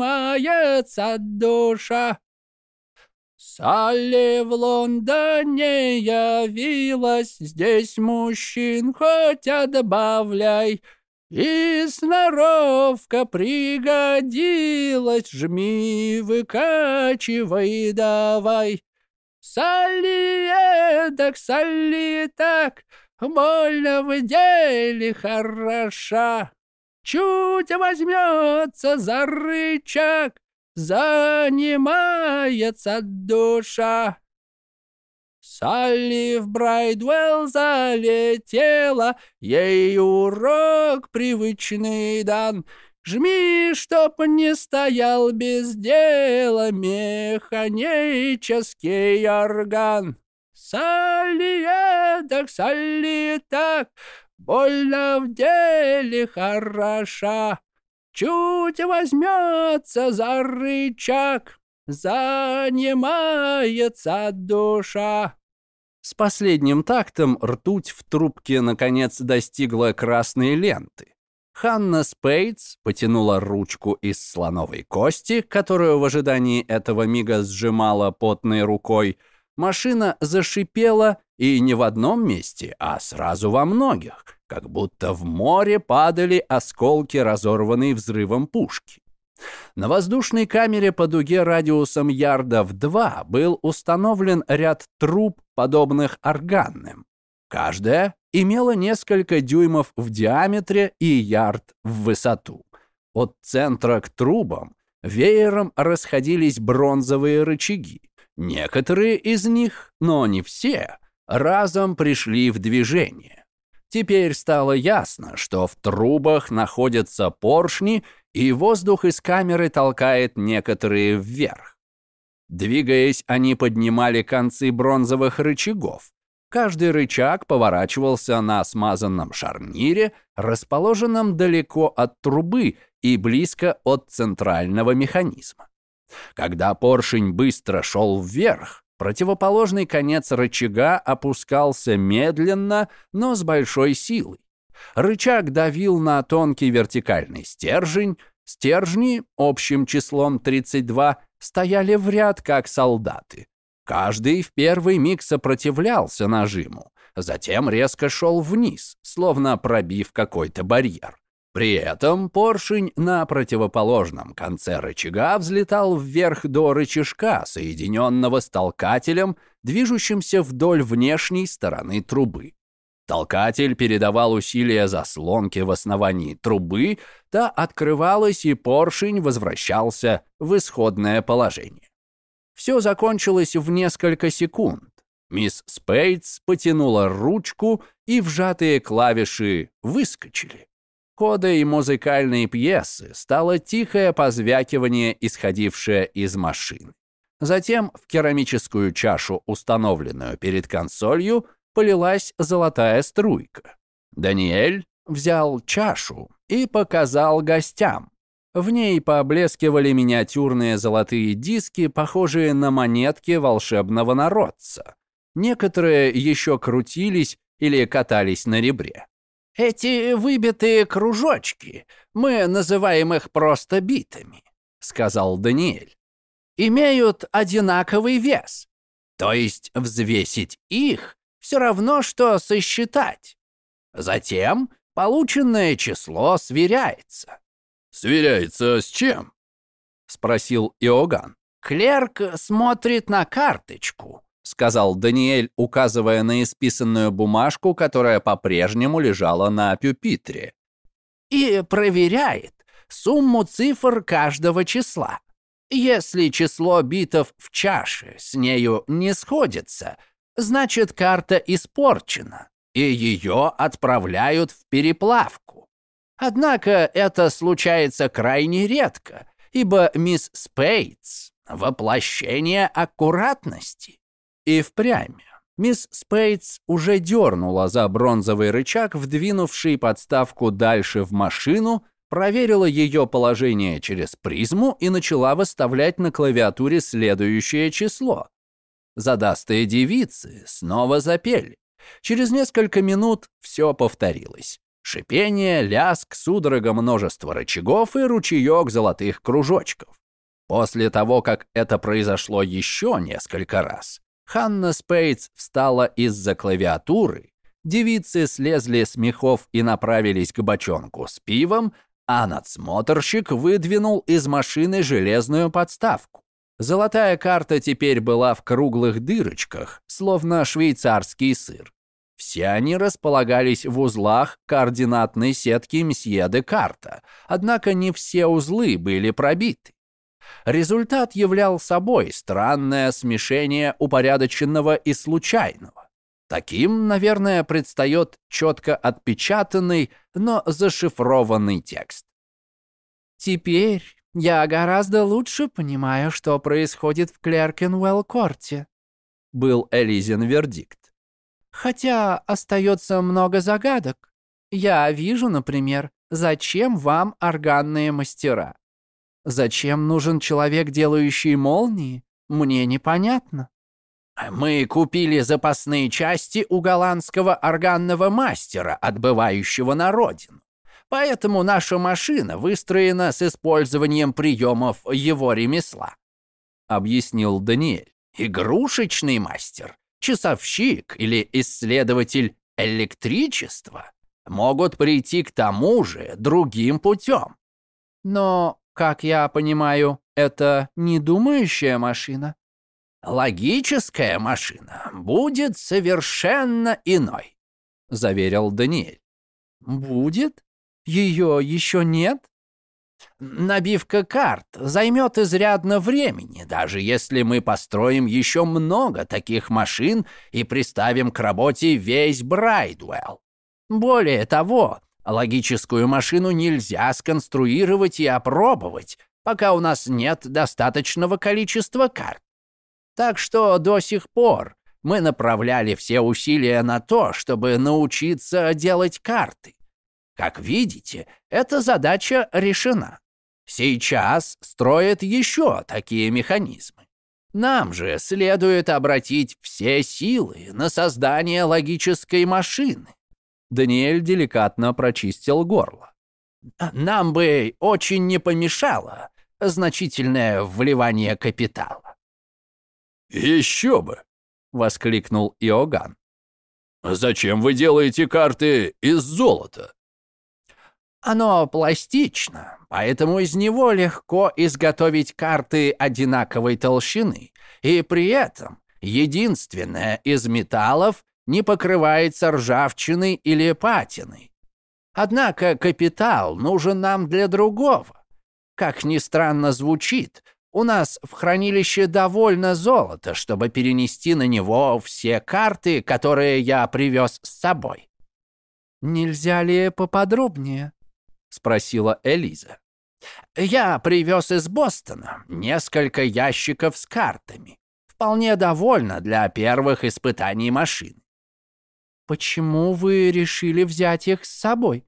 душа. Салли в Лондоне явилась, здесь мужчин хоть добавляй, и сноровка пригодилась, жми, выкачивай давай. Соли эдак, соли так, больно в деле хороша. Чуть возьмется за рычаг, занимается душа. Салли в Брайдвелл залетела, Ей урок привычный дан. Жми, чтоб не стоял без дела Механический орган. Салли эдак, Салли так, Больно в деле хороша. Чуть возьмется за рычаг, занимается душа. С последним тактом ртуть в трубке наконец достигла красной ленты. Ханна Спейтс потянула ручку из слоновой кости, которую в ожидании этого мига сжимала потной рукой. Машина зашипела, и не в одном месте, а сразу во многих, как будто в море падали осколки разорванной взрывом пушки. На воздушной камере по дуге радиусом ярдов 2 был установлен ряд труб, подобных органным. Каждая имела несколько дюймов в диаметре и ярд в высоту. От центра к трубам веером расходились бронзовые рычаги. Некоторые из них, но не все, разом пришли в движение. Теперь стало ясно, что в трубах находятся поршни, и воздух из камеры толкает некоторые вверх. Двигаясь, они поднимали концы бронзовых рычагов. Каждый рычаг поворачивался на смазанном шарнире, расположенном далеко от трубы и близко от центрального механизма. Когда поршень быстро шел вверх, Противоположный конец рычага опускался медленно, но с большой силой. Рычаг давил на тонкий вертикальный стержень, Стержни общим числом 32 стояли в ряд, как солдаты. Каждый в первый миг сопротивлялся нажиму, затем резко шел вниз, словно пробив какой-то барьер. При этом поршень на противоположном конце рычага взлетал вверх до рычажка, соединенного с толкателем, движущимся вдоль внешней стороны трубы. Толкатель передавал усилия заслонки в основании трубы, та открывалась, и поршень возвращался в исходное положение. Все закончилось в несколько секунд. Мисс Спейтс потянула ручку, и вжатые клавиши выскочили. Кодой музыкальной пьесы стало тихое позвякивание, исходившее из машины. Затем в керамическую чашу, установленную перед консолью, полилась золотая струйка. Даниэль взял чашу и показал гостям. В ней поблескивали миниатюрные золотые диски, похожие на монетки волшебного народца. Некоторые еще крутились или катались на ребре. «Эти выбитые кружочки, мы называем их просто битами», — сказал Даниэль, «имеют одинаковый вес. То есть взвесить их все равно, что сосчитать. Затем полученное число сверяется». «Сверяется с чем?» — спросил Иоганн. «Клерк смотрит на карточку», — сказал Даниэль, указывая на исписанную бумажку, которая по-прежнему лежала на пюпитре. «И проверяет сумму цифр каждого числа. Если число битов в чаше с нею не сходится, значит карта испорчена, и ее отправляют в переплавку. Однако это случается крайне редко, ибо мисс Спейтс — воплощение аккуратности. И впрямь. Мисс Спейтс уже дернула за бронзовый рычаг, вдвинувший подставку дальше в машину, проверила ее положение через призму и начала выставлять на клавиатуре следующее число. Задастые девицы снова запели. Через несколько минут все повторилось. Шипение, ляск, судорога множества рычагов и ручеек золотых кружочков. После того, как это произошло еще несколько раз, Ханна Спейтс встала из-за клавиатуры, девицы слезли с мехов и направились к бочонку с пивом, а надсмотрщик выдвинул из машины железную подставку. Золотая карта теперь была в круглых дырочках, словно швейцарский сыр. Все они располагались в узлах координатной сетки мсье де карта, однако не все узлы были пробиты. Результат являл собой странное смешение упорядоченного и случайного. Таким, наверное, предстает четко отпечатанный, но зашифрованный текст. «Теперь я гораздо лучше понимаю, что происходит в Клеркенуэлл-корте», был Элизин вердикт. «Хотя остается много загадок. Я вижу, например, зачем вам органные мастера. Зачем нужен человек, делающий молнии, мне непонятно. Мы купили запасные части у голландского органного мастера, отбывающего на родину. Поэтому наша машина выстроена с использованием приемов его ремесла», — объяснил Даниэль. «Игрушечный мастер, часовщик или исследователь электричества могут прийти к тому же другим путем. Но как я понимаю, это не думающая машина? Логическая машина будет совершенно иной, заверил Даниэль. Будет? Ее еще нет? Набивка карт займет изрядно времени, даже если мы построим еще много таких машин и приставим к работе весь Брайдуэлл. Более того, Логическую машину нельзя сконструировать и опробовать, пока у нас нет достаточного количества карт. Так что до сих пор мы направляли все усилия на то, чтобы научиться делать карты. Как видите, эта задача решена. Сейчас строят еще такие механизмы. Нам же следует обратить все силы на создание логической машины. Даниэль деликатно прочистил горло. нам бы очень не помешало значительное вливание капитала». «Еще бы!» — воскликнул Иоганн. «Зачем вы делаете карты из золота?» Оно пластично, поэтому из него легко изготовить карты одинаковой толщины, и при этом единственное из металлов не покрывается ржавчиной или патиной. Однако капитал нужен нам для другого. Как ни странно звучит, у нас в хранилище довольно золота, чтобы перенести на него все карты, которые я привез с собой. Нельзя ли поподробнее? спросила Элиза. «Я привез из Бостона несколько ящиков с картами. Вполне довольно для первых испытаний машин». «Почему вы решили взять их с собой?»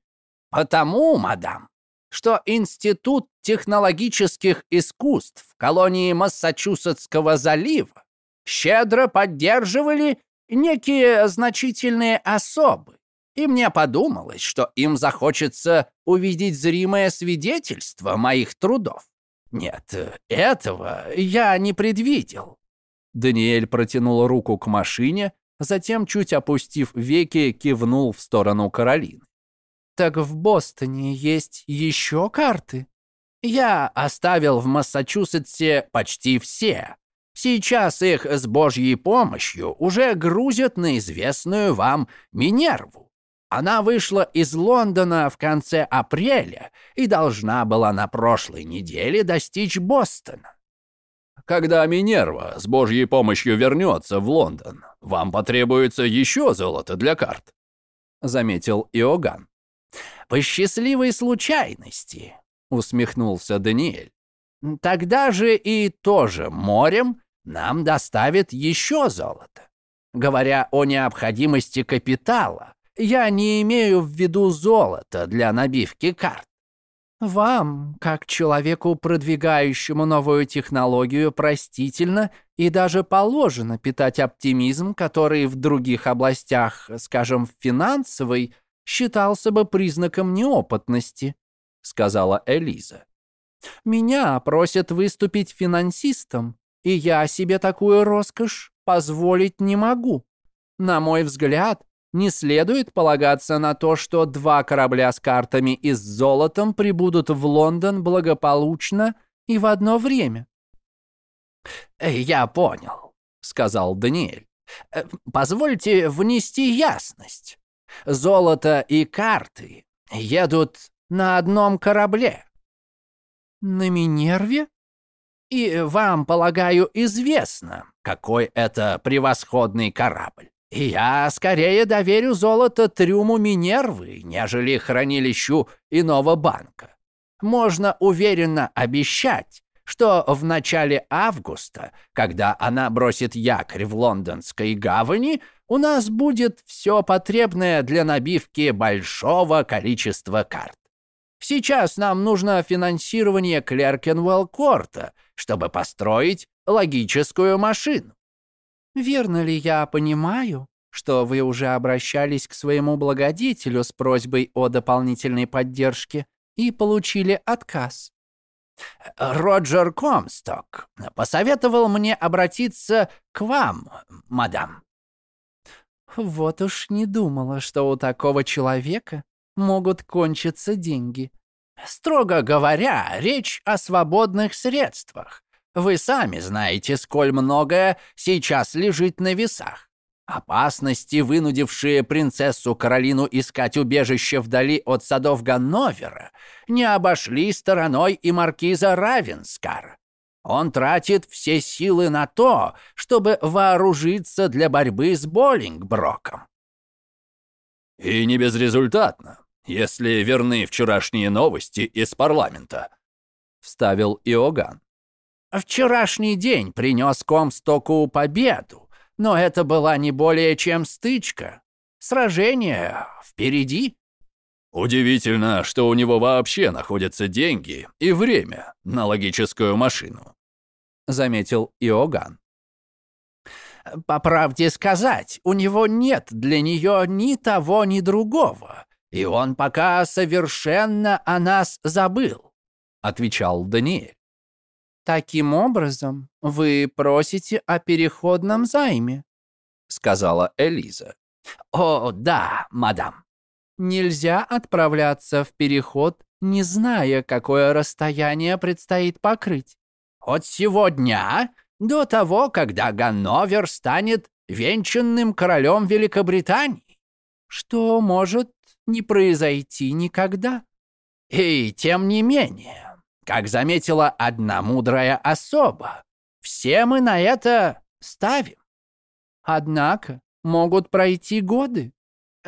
«Потому, мадам, что Институт технологических искусств в колонии Массачусетского залива щедро поддерживали некие значительные особы, и мне подумалось, что им захочется увидеть зримое свидетельство моих трудов. Нет, этого я не предвидел. Даниэль протянул руку к машине, затем, чуть опустив веки, кивнул в сторону Каролины. «Так в Бостоне есть еще карты?» «Я оставил в Массачусетсе почти все. Сейчас их с Божьей помощью уже грузят на известную вам Минерву. Она вышла из Лондона в конце апреля и должна была на прошлой неделе достичь Бостона. Когда Минерва с божьей помощью вернется в Лондон, вам потребуется еще золото для карт», — заметил Иоганн. «По счастливой случайности», — усмехнулся Даниэль. «Тогда же и тоже морем нам доставят еще золото. Говоря о необходимости капитала, я не имею в виду золото для набивки карт. Вам, как человеку, продвигающему новую технологию, простительно и даже положено питать оптимизм, который в других областях, скажем, в финансовой, считался бы признаком неопытности, сказала Элиза. Меня просят выступить финансистом, и я себе такую роскошь позволить не могу. На мой взгляд, не следует полагаться на то, что два корабля с картами и с золотом прибудут в Лондон благополучно и в одно время. «Я понял», — сказал Даниэль. «Э, «Позвольте внести ясность. Золото и карты едут на одном корабле». «На Минерве?» «И вам, полагаю, известно, какой это превосходный корабль. Я скорее доверю золото трюму Минервы, нежели хранилищу иного банка. Можно уверенно обещать, что в начале августа, когда она бросит якорь в лондонской гавани, у нас будет все потребное для набивки большого количества карт. Сейчас нам нужно финансирование Клеркенвелл-Корта, чтобы построить логическую машину. Верно ли я понимаю, что вы уже обращались к своему благодетелю с просьбой о дополнительной поддержке и получили отказ? Роджер Комсток посоветовал мне обратиться к вам, мадам. Вот уж не думала, что у такого человека могут кончиться деньги. Строго говоря, речь о свободных средствах, вы сами знаете, сколь многое сейчас лежит на весах. Опасности, вынудившие принцессу Каролину искать убежище вдали от садов Ганновера, не обошли стороной и маркиза Равенскара. Он тратит все силы на то, чтобы вооружиться для борьбы с Боллингброком. И не безрезультатно, если верны вчерашние новости из парламента, вставил Иоганн. Вчерашний день принес Комстоку победу, но это была не более чем стычка. Сражение впереди. Удивительно, что у него вообще находятся деньги и время на логическую машину, заметил Иоганн. По правде сказать, у него нет для нее ни того, ни другого. и он пока совершенно о нас забыл», — отвечал Даниэль. «Таким образом, вы просите о переходном займе», — сказала Элиза. «О, да, мадам. Нельзя отправляться в переход, не зная, какое расстояние предстоит покрыть. От сегодня до того, когда Ганновер станет венчанным королем Великобритании, что может не произойти никогда. И тем не менее, как заметила одна мудрая особа, все мы на это ставим. Однако могут пройти годы.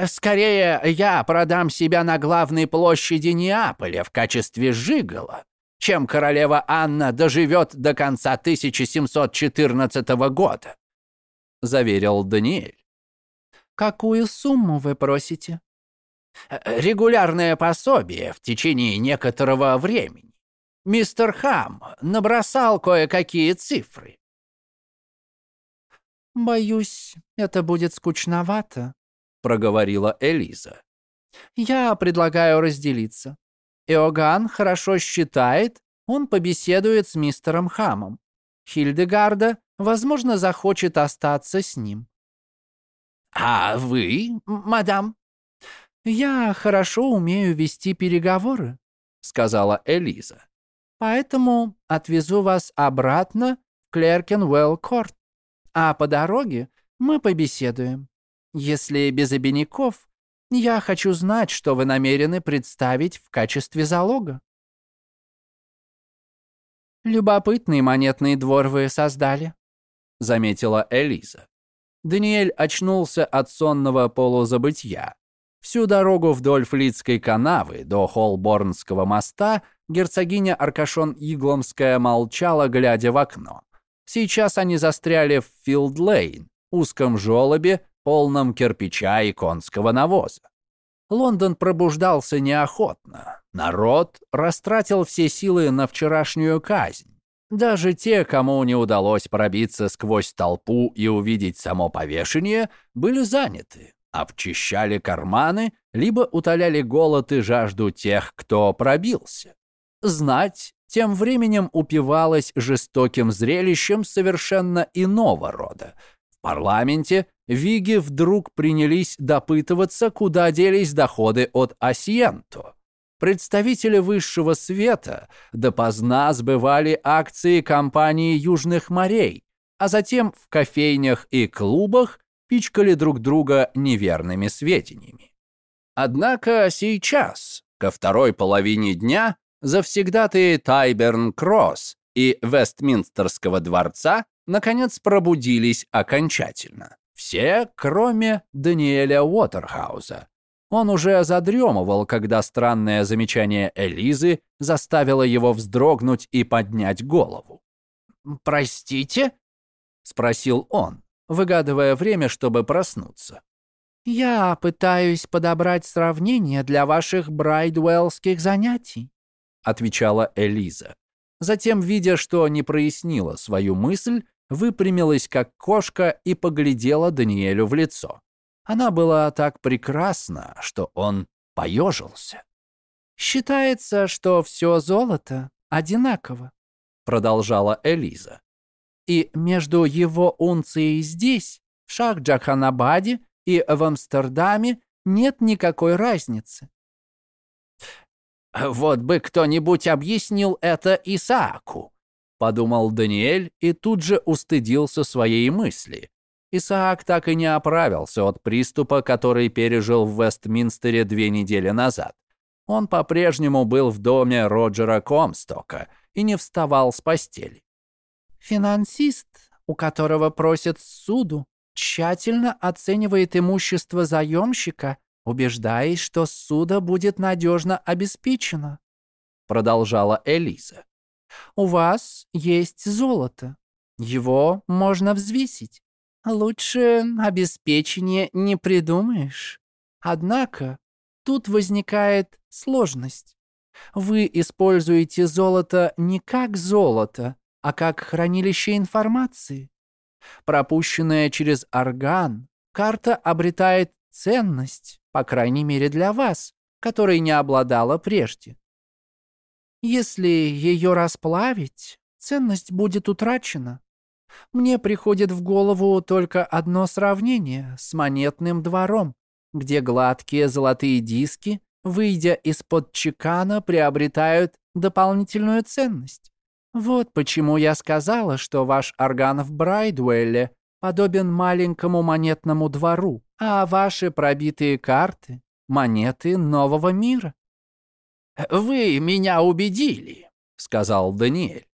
Скорее, я продам себя на главной площади Неаполя в качестве жигала, чем королева Анна доживет до конца 1714 года», — заверил Даниэль. «Какую сумму вы просите?» «Регулярное пособие в течение некоторого времени. Мистер Хам набросал кое-какие цифры». «Боюсь, это будет скучновато», — проговорила Элиза. «Я предлагаю разделиться. Иоганн хорошо считает, он побеседует с мистером Хамом. Хильдегарда, возможно, захочет остаться с ним. «А вы, мадам?» «Я хорошо умею вести переговоры», — сказала Элиза. «Поэтому отвезу вас обратно в Клеркенвелл-Корт, а по дороге мы побеседуем. Если без обиняков, я хочу знать, что вы намерены представить в качестве залога. Любопытный монетный двор вы создали, заметила Элиза. Даниэль очнулся от сонного полузабытья. Всю дорогу вдоль Флицкой канавы до Холборнского моста герцогиня Аркашон Игломская молчала, глядя в окно. Сейчас они застряли в Филд-Лейн, узком желобе, полном кирпича и конского навоза. Лондон пробуждался неохотно. Народ растратил все силы на вчерашнюю казнь. Даже те, кому не удалось пробиться сквозь толпу и увидеть само повешение, были заняты, обчищали карманы, либо утоляли голод и жажду тех, кто пробился. Знать тем временем упивалась жестоким зрелищем совершенно иного рода. В парламенте Виги вдруг принялись допытываться, куда делись доходы от Асьенто. Представители высшего света допоздна сбывали акции компании Южных морей, а затем в кофейнях и клубах пичкали друг друга неверными сведениями. Однако сейчас, ко второй половине дня, завсегдатые Тайберн-Кросс и Вестминстерского дворца наконец пробудились окончательно. Все, кроме Даниэля Уотерхауза. Он уже задремывал, когда странное замечание Элизы заставило его вздрогнуть и поднять голову. «Простите?» — спросил он, выгадывая время, чтобы проснуться. «Я пытаюсь подобрать сравнение для ваших брайдуэллских занятий», — отвечала Элиза. Затем, видя, что не прояснила свою мысль, выпрямилась как кошка и поглядела Даниэлю в лицо. Она была так прекрасна, что он поежился. «Считается, что все золото одинаково», — продолжала Элиза. «И между его унцией здесь, в Шахджаханабаде и в Амстердаме нет никакой разницы». «Вот бы кто-нибудь объяснил это Исааку», подумал Даниэль и тут же устыдился своей мысли. Исаак так и не оправился от приступа, который пережил в Вестминстере две недели назад. Он по-прежнему был в доме Роджера Комстока и не вставал с постели. «Финансист, у которого просят суду, тщательно оценивает имущество заемщика, убеждаясь, что суда будет надежно обеспечено», продолжала Элиза. У вас есть золото. Его можно взвесить. Лучше обеспечения не придумаешь. Однако тут возникает сложность. Вы используете золото не как золото, а как хранилище информации. Пропущенная через орган, карта обретает ценность, по крайней мере для вас, которой не обладала прежде. Если ее расплавить, ценность будет утрачена. Мне приходит в голову только одно сравнение с монетным двором, где гладкие золотые диски, выйдя из-под чекана, приобретают дополнительную ценность. Вот почему я сказала, что ваш орган в Брайдуэлле подобен маленькому монетному двору, а ваши пробитые карты — монеты нового мира. «Вы меня убедили», — сказал Даниэль.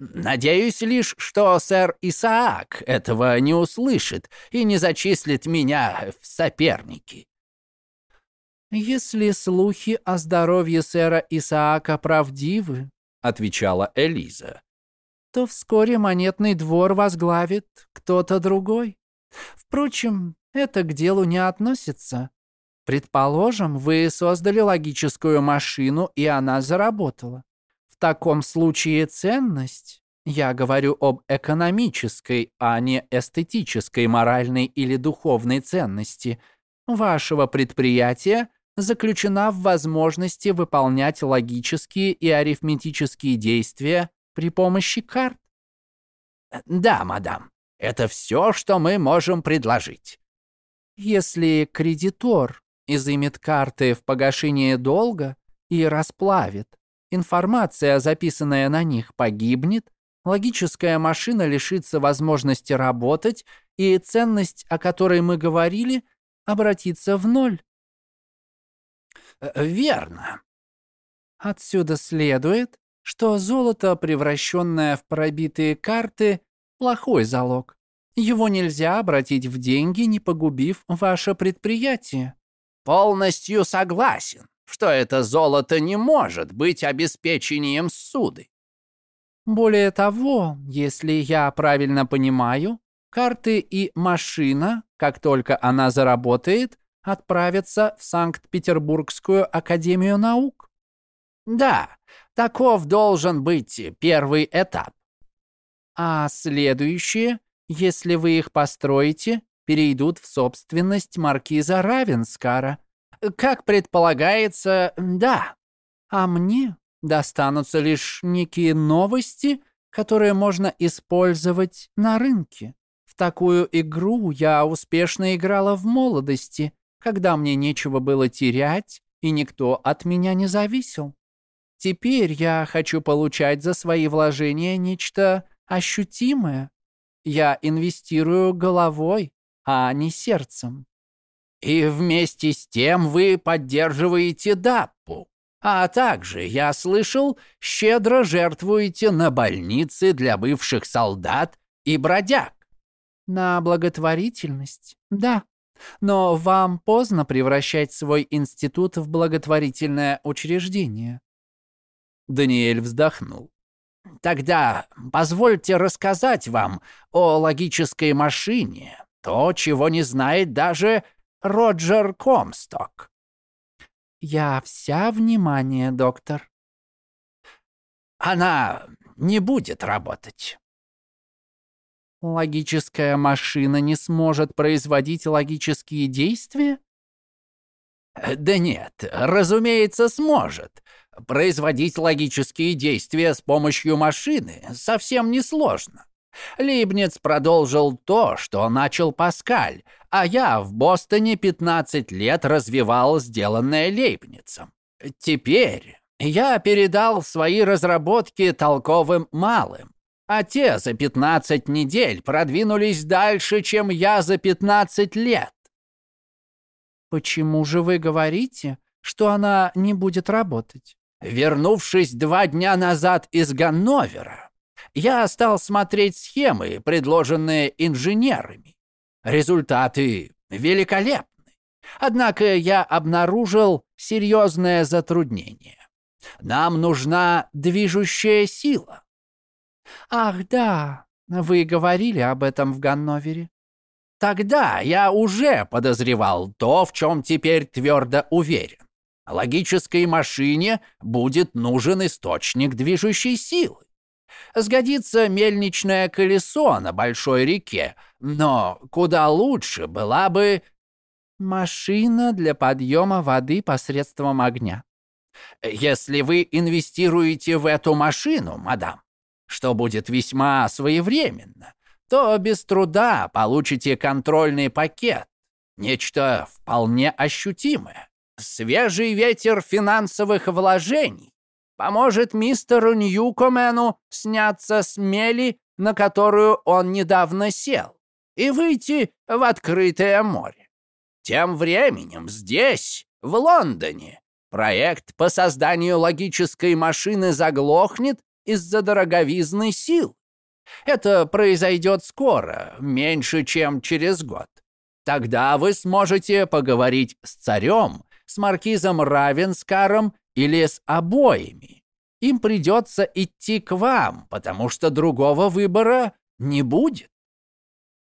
«Надеюсь лишь, что сэр Исаак этого не услышит и не зачислит меня в соперники». «Если слухи о здоровье сэра Исаака правдивы», — отвечала Элиза, то вскоре монетный двор возглавит кто-то другой. Впрочем, это к делу не относится. Предположим, вы создали логическую машину, и она заработала. В таком случае ценность, я говорю об экономической, а не эстетической, моральной или духовной ценности, вашего предприятия заключена в возможности выполнять логические и арифметические действия при помощи карт. Да, мадам, это все, что мы можем предложить. Если кредитор изымет карты в погашение долга и расплавит, информация, записанная на них, погибнет, логическая машина лишится возможности работать, и ценность, о которой мы говорили, обратится в ноль. Э, верно. Отсюда следует, что золото, превращенное в пробитые карты, плохой залог. Его нельзя обратить в деньги, не погубив ваше предприятие. Полностью согласен, что это золото не может быть обеспечением суды. Более того, если я правильно понимаю, карты и машина, как только она заработает, отправятся в Санкт-Петербургскую академию наук. Да, таков должен быть первый этап. А следующие, если вы их построите, перейдут в собственность маркиза Равенскара. Как предполагается, да. А мне достанутся лишь некие новости, которые можно использовать на рынке. В такую игру я успешно играла в молодости, когда мне нечего было терять и никто от меня не зависел. Теперь я хочу получать за свои вложения нечто ощутимое. Я инвестирую головой, а не сердцем. И вместе с тем вы поддерживаете Даппу. А также, я слышал, щедро жертвуете на больницы для бывших солдат и бродяг. На благотворительность, да. Но вам поздно превращать свой институт в благотворительное учреждение. Даниэль вздохнул. Тогда позвольте рассказать вам о логической машине, то, чего не знает даже Роджер Комсток. Я вся внимание, доктор. Она не будет работать. Логическая машина не сможет производить логические действия? Да нет, разумеется, сможет. Производить логические действия с помощью машины совсем несложно. Лейбниц продолжил то, что начал Паскаль, а я в Бостоне 15 лет развивал сделанное Лейбницем. Теперь я передал свои разработки толковым малым, а те за 15 недель продвинулись дальше, чем я за 15 лет. Почему же вы говорите, что она не будет работать? Вернувшись два дня назад из Ганновера, я стал смотреть схемы, предложенные инженерами. Результаты великолепны. Однако я обнаружил серьезное затруднение. Нам нужна движущая сила. «Ах, да, вы говорили об этом в Ганновере». Тогда я уже подозревал то, в чем теперь твердо уверен. Логической машине будет нужен источник движущей силы. Сгодится мельничное колесо на большой реке, но куда лучше была бы Машина для подъема воды посредством огня. Если вы инвестируете в эту машину, мадам, что будет весьма своевременно, то без труда получите контрольный пакет, нечто вполне ощутимое. Свежий ветер финансовых вложений поможет мистеру Ньюкомену сняться с мели, на которую он недавно сел, и выйти в открытое море. Тем временем здесь, в Лондоне, проект по созданию логической машины заглохнет из-за дороговизны сил. Это произойдет скоро, меньше, чем через год. Тогда вы сможете поговорить с царем, с маркизом Равенскаром или с обоими. Им придется идти к вам, потому что другого выбора не будет.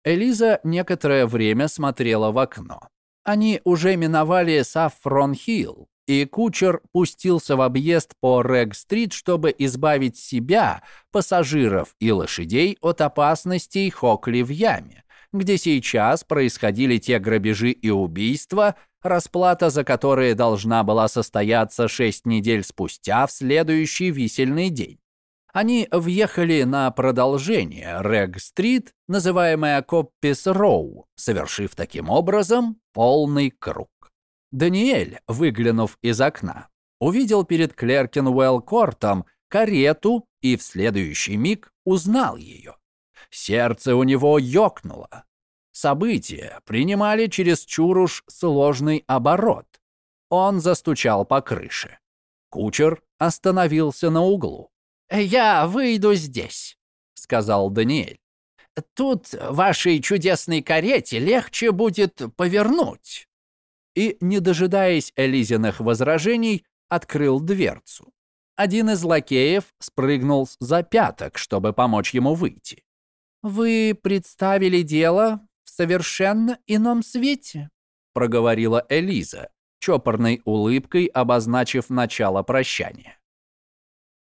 Элиза некоторое время смотрела в окно. Они уже миновали Саффрон-Хилл, и кучер пустился в объезд по Рэг-стрит, чтобы избавить себя, пассажиров и лошадей от опасностей Хокли в яме, где сейчас происходили те грабежи и убийства, расплата за которые должна была состояться шесть недель спустя в следующий висельный день. Они въехали на продолжение Рэг-стрит, называемое Коппис-Роу, совершив таким образом полный круг. Даниэль, выглянув из окна, увидел перед Клеркинуэлл-кортом карету и в следующий миг узнал ее. Сердце у него ёкнуло. События принимали через чуруш сложный оборот. Он застучал по крыше. Кучер остановился на углу. «Я выйду здесь», — сказал Даниэль. «Тут вашей чудесной карете легче будет повернуть» и, не дожидаясь Элизиных возражений, открыл дверцу. Один из лакеев спрыгнул за пяток, чтобы помочь ему выйти. «Вы представили дело совершенно ином свете», проговорила Элиза, чопорной улыбкой обозначив начало прощания.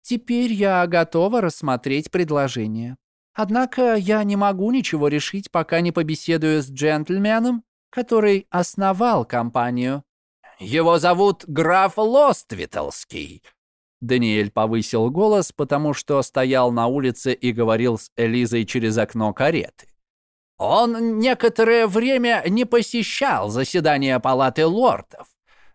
«Теперь я готова рассмотреть предложение. Однако я не могу ничего решить, пока не побеседую с джентльменом, который основал компанию. Его зовут граф Лоствителский. Даниэль повысил голос, потому что стоял на улице и говорил с Элизой через окно кареты. Он некоторое время не посещал заседания палаты лордов.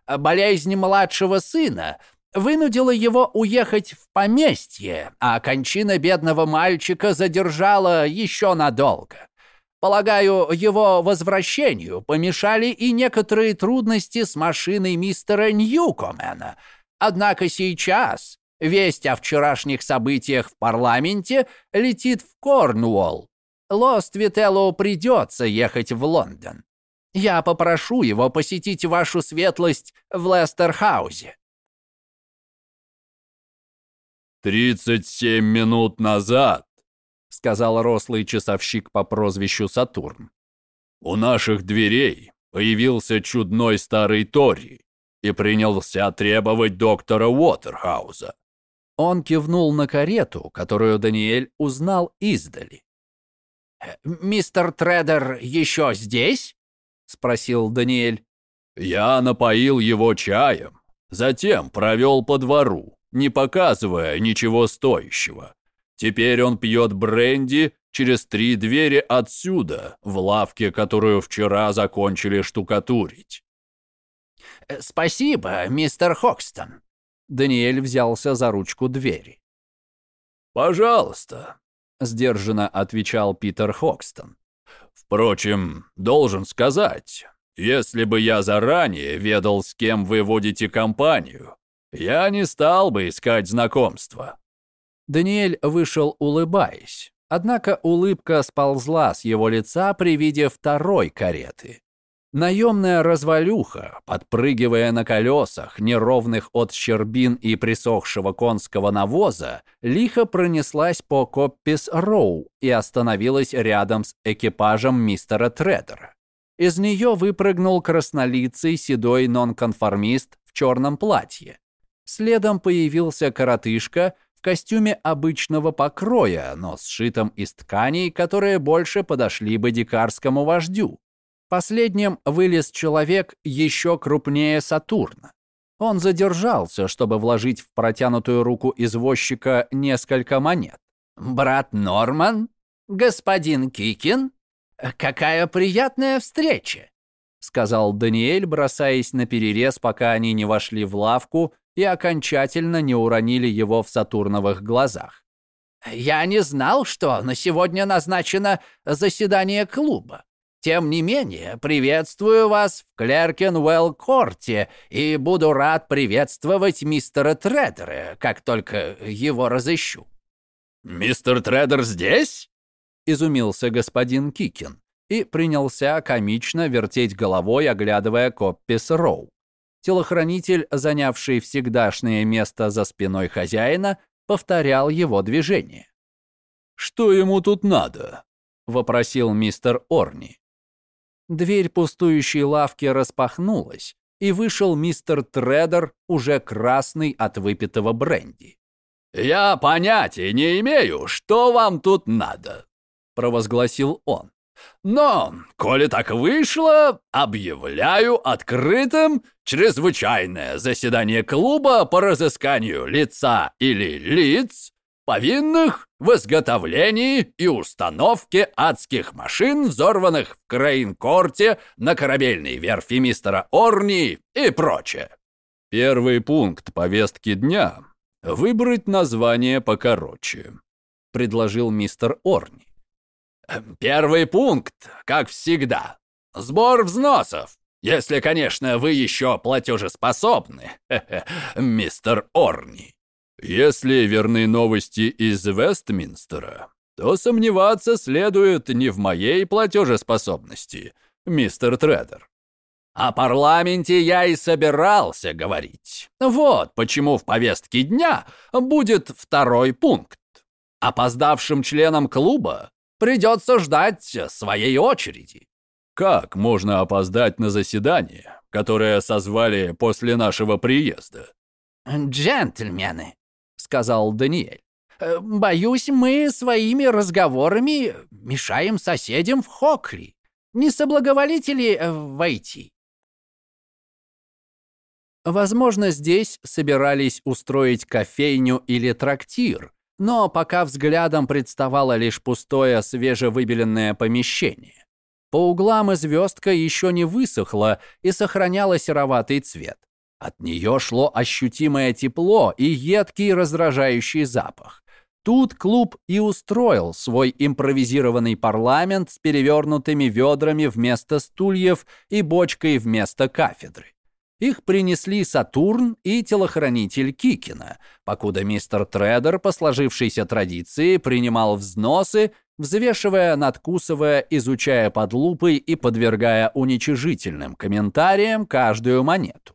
Болезнь младшего сына вынудила его уехать в поместье, а кончина бедного мальчика задержала еще надолго. Полагаю, его возвращению помешали и некоторые трудности с машиной мистера Ньюкомена. Однако сейчас весть о вчерашних событиях в парламенте летит в Корнуолл. Лост Вителлу придется ехать в Лондон. Я попрошу его посетить вашу светлость в Лестерхаузе. «Тридцать семь минут назад — сказал рослый часовщик по прозвищу Сатурн. «У наших дверей появился чудной старый Тори и принялся требовать доктора Уотерхауза». Он кивнул на карету, которую Даниэль узнал издали. «Э, «Мистер Тредер еще здесь?» — спросил Даниэль. «Я напоил его чаем, затем провел по двору, не показывая ничего стоящего. Теперь он пьет бренди через три двери отсюда, в лавке, которую вчера закончили штукатурить. Э, «Спасибо, мистер Хокстон». Даниэль взялся за ручку двери. «Пожалуйста», — сдержанно отвечал Питер Хокстон. «Впрочем, должен сказать, если бы я заранее ведал, с кем вы водите компанию, я не стал бы искать знакомства. Даниэль вышел, улыбаясь. Однако улыбка сползла с его лица при виде второй кареты. Наемная развалюха, подпрыгивая на колесах, неровных от щербин и присохшего конского навоза, лихо пронеслась по Коппис-Роу и остановилась рядом с экипажем мистера Тредера. Из нее выпрыгнул краснолицый седой нонконформист в черном платье. Следом появился коротышка в костюме обычного покроя, но сшитом из тканей, которые больше подошли бы дикарскому вождю. Последним вылез человек еще крупнее Сатурна. Он задержался, чтобы вложить в протянутую руку извозчика несколько монет. «Брат Норман? Господин Кикин? Какая приятная встреча!» Сказал Даниэль, бросаясь на перерез, пока они не вошли в лавку и окончательно не уронили его в Сатурновых глазах. «Я не знал, что на сегодня назначено заседание клуба. Тем не менее, приветствую вас в Клеркенуэлл-корте и буду рад приветствовать мистера Тредера, как только его разыщу». «Мистер Тредер здесь?» — изумился господин Кикин и принялся комично вертеть головой, оглядывая Коппис Роу. Телохранитель, занявший всегдашнее место за спиной хозяина, повторял его движение. «Что ему тут надо?» — вопросил мистер Орни. Дверь пустующей лавки распахнулась, и вышел мистер Тредер, уже красный от выпитого бренди. «Я понятия не имею, что вам тут надо», — провозгласил он. «Но, коли так вышло, объявляю открытым чрезвычайное заседание клуба по разысканию лица или лиц, повинных в изготовлении и установке адских машин, взорванных в Крейнкорте на корабельной верфи мистера Орни и прочее. Первый пункт повестки дня — выбрать название покороче, предложил мистер Орни. Первый пункт, как всегда, сбор взносов, если, конечно, вы еще платежеспособны, мистер Орни. Если верны новости из Вестминстера, то сомневаться следует не в моей платежеспособности, мистер Тредер. О парламенте я и собирался говорить. Вот почему в повестке дня будет второй пункт. Опоздавшим членам клуба придется ждать своей очереди. Как можно опоздать на заседание, которое созвали после нашего приезда? «Джентльмены», сказал Даниэль. «Э, «Боюсь, мы своими разговорами мешаем соседям в Хокли. Не соблаговолите ли э, войти?» Возможно, здесь собирались устроить кофейню или трактир, но пока взглядом представало лишь пустое свежевыбеленное помещение. По углам звездка еще не высохла и сохраняла сероватый цвет. От нее шло ощутимое тепло и едкий раздражающий запах. Тут клуб и устроил свой импровизированный парламент с перевернутыми ведрами вместо стульев и бочкой вместо кафедры. Их принесли Сатурн и телохранитель Кикина, покуда мистер Тредер по сложившейся традиции принимал взносы, взвешивая, надкусывая, изучая под лупой и подвергая уничижительным комментариям каждую монету.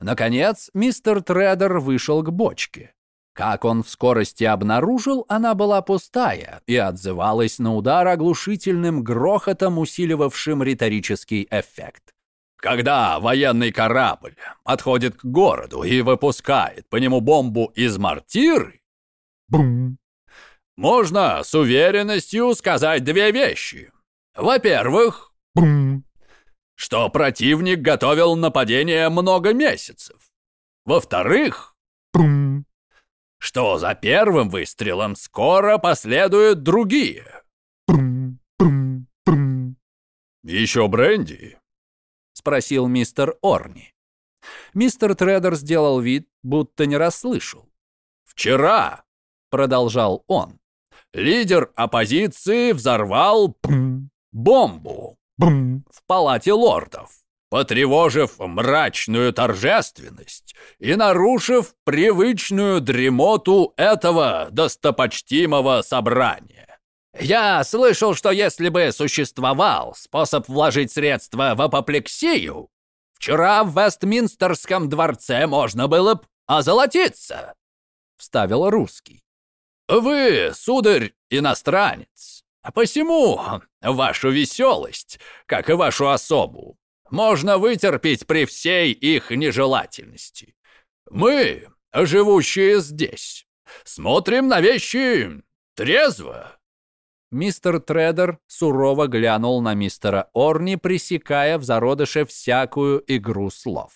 Наконец, мистер Тредер вышел к бочке. Как он в скорости обнаружил, она была пустая и отзывалась на удар оглушительным грохотом, усиливавшим риторический эффект. Когда военный корабль отходит к городу и выпускает по нему бомбу из мортиры, Бум. можно с уверенностью сказать две вещи. Во-первых, Бум что противник готовил нападение много месяцев. Во-вторых, что за первым выстрелом скоро последуют другие. «Еще бренди?» — спросил мистер Орни. Мистер Тредер сделал вид, будто не расслышал. «Вчера», — продолжал он, — «лидер оппозиции взорвал бомбу Бум! В палате лордов, потревожив мрачную торжественность и нарушив привычную дремоту этого достопочтимого собрания. Я слышал, что если бы существовал способ вложить средства в апоплексию, вчера в Вестминстерском дворце можно было бы озолотиться, — вставил русский. Вы, сударь, иностранец, посему вашу веселость, как и вашу особу, можно вытерпеть при всей их нежелательности. Мы, живущие здесь, смотрим на вещи трезво. Мистер Тредер сурово глянул на мистера Орни, пресекая в зародыше всякую игру слов.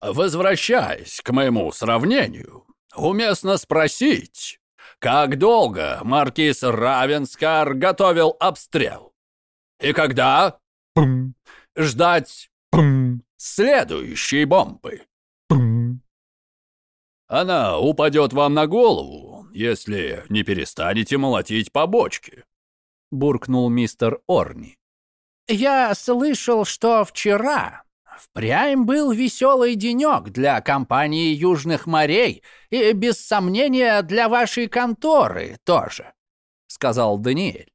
«Возвращаясь к моему сравнению, уместно спросить, как долго маркиз Равенскар готовил обстрел? И когда Пум. ждать Пум. следующей бомбы? Пум. Она упадет вам на голову, если не перестанете молотить по бочке», — буркнул мистер Орни. «Я слышал, что вчера впрямь был веселый денек для компании Южных морей и, без сомнения, для вашей конторы тоже», — сказал Даниэль.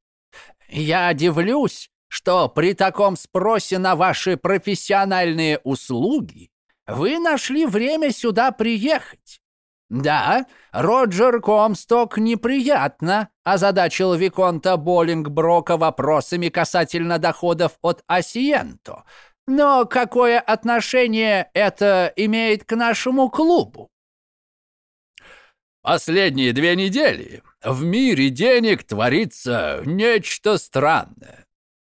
«Я дивлюсь, что при таком спросе на ваши профессиональные услуги вы нашли время сюда приехать. Да, Роджер Комсток неприятно озадачил Виконта Боллингброка вопросами касательно доходов от Асиенто. Но какое отношение это имеет к нашему клубу? Последние две недели в мире денег творится нечто странное,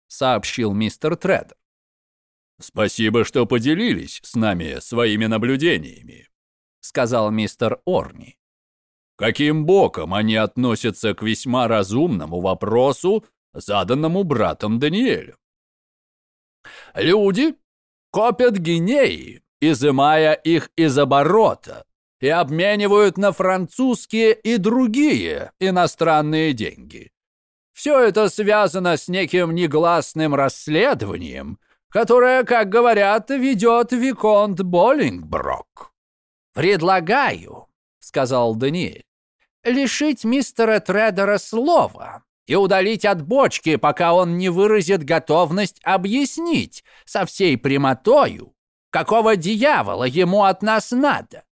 сообщил мистер Тредер. Спасибо, что поделились с нами своими наблюдениями сказал мистер Орни. Каким боком они относятся к весьма разумному вопросу, заданному братом Даниэлем? Люди копят гинеи, изымая их из оборота, и обменивают на французские и другие иностранные деньги. Все это связано с неким негласным расследованием, которое, как говорят, ведет Виконт Боллингброк. «Предлагаю», — сказал Даниэль, «лишить мистера Тредера слова и удалить от бочки, пока он не выразит готовность объяснить со всей прямотою, какого дьявола ему от нас надо.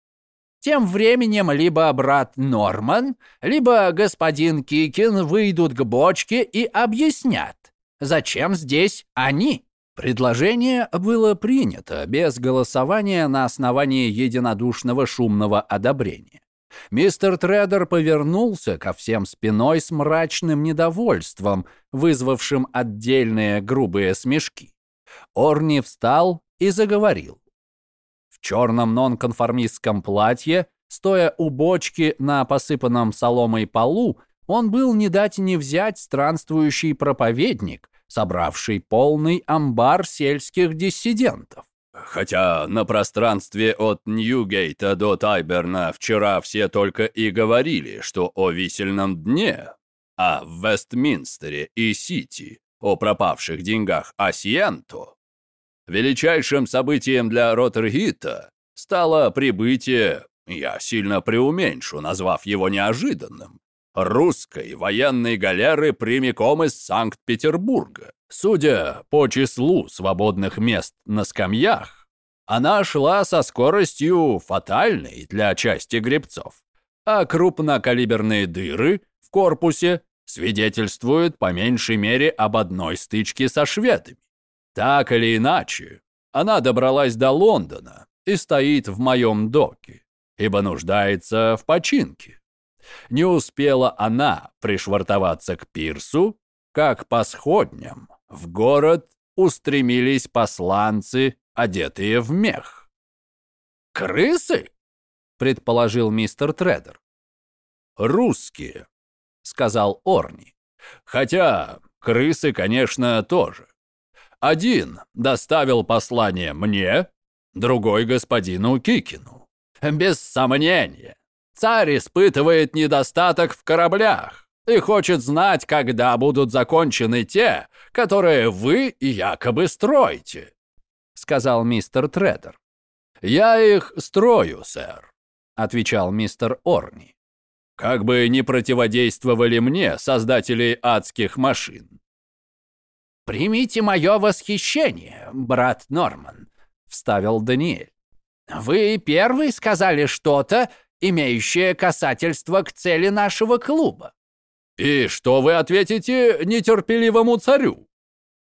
Тем временем либо брат Норман, либо господин Кикин выйдут к бочке и объяснят, зачем здесь они. Предложение было принято без голосования на основании единодушного шумного одобрения. Мистер Тредер повернулся ко всем спиной с мрачным недовольством, вызвавшим отдельные грубые смешки. Орни встал и заговорил. В черном нонконформистском платье, стоя у бочки на посыпанном соломой полу, он был не дать не взять странствующий проповедник, собравший полный амбар сельских диссидентов. Хотя на пространстве от Ньюгейта до Тайберна вчера все только и говорили, что о висельном дне, а в Вестминстере и Сити о пропавших деньгах Асиенто, величайшим событием для Роттергита стало прибытие, я сильно преуменьшу, назвав его неожиданным, русской военной галеры прямиком из Санкт-Петербурга. Судя по числу свободных мест на скамьях, она шла со скоростью фатальной для части гребцов, а крупнокалиберные дыры в корпусе свидетельствуют по меньшей мере об одной стычке со шведами. Так или иначе, она добралась до Лондона и стоит в моем доке, ибо нуждается в починке. Не успела она пришвартоваться к пирсу, как по сходням в город устремились посланцы, одетые в мех. «Крысы?» — предположил мистер Тредер. «Русские», — сказал Орни. «Хотя крысы, конечно, тоже. Один доставил послание мне, другой господину Кикину. Без сомнения, Царь испытывает недостаток в кораблях и хочет знать, когда будут закончены те, которые вы якобы строите», — сказал мистер Тредер. «Я их строю, сэр», — отвечал мистер Орни. «Как бы не противодействовали мне создатели адских машин». «Примите мое восхищение, брат Норман», — вставил Даниэль. «Вы первый сказали что-то, имеющее касательство к цели нашего клуба. «И что вы ответите нетерпеливому царю?»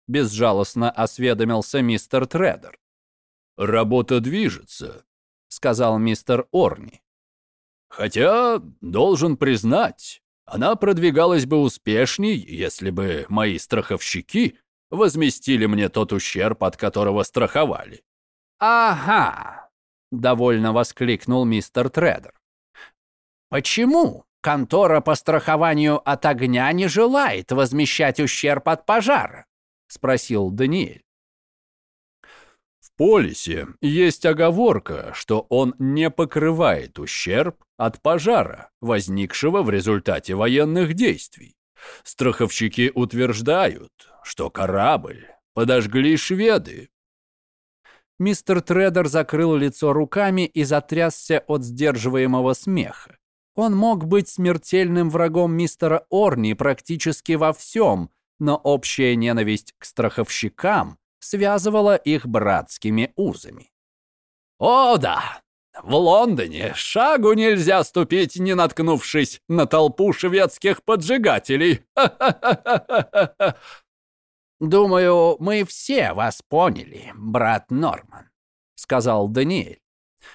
Безжалостно осведомился мистер Тредер. «Работа движется», — сказал мистер Орни. «Хотя, должен признать, Она продвигалась бы успешней, если бы мои страховщики возместили мне тот ущерб, от которого страховали. «Ага!» — довольно воскликнул мистер Тредер. «Почему контора по страхованию от огня не желает возмещать ущерб от пожара?» — спросил Даниэль. В полисе есть оговорка, что он не покрывает ущерб от пожара, возникшего в результате военных действий. Страховщики утверждают, что корабль подожгли шведы. Мистер Тредер закрыл лицо руками и затрясся от сдерживаемого смеха. Он мог быть смертельным врагом мистера Орни практически во всем, но общая ненависть к страховщикам связывала их братскими узами. «О, да! В Лондоне шагу нельзя ступить, не наткнувшись на толпу шведских поджигателей. «Думаю, мы все вас поняли, брат Норман», — сказал Даниэль.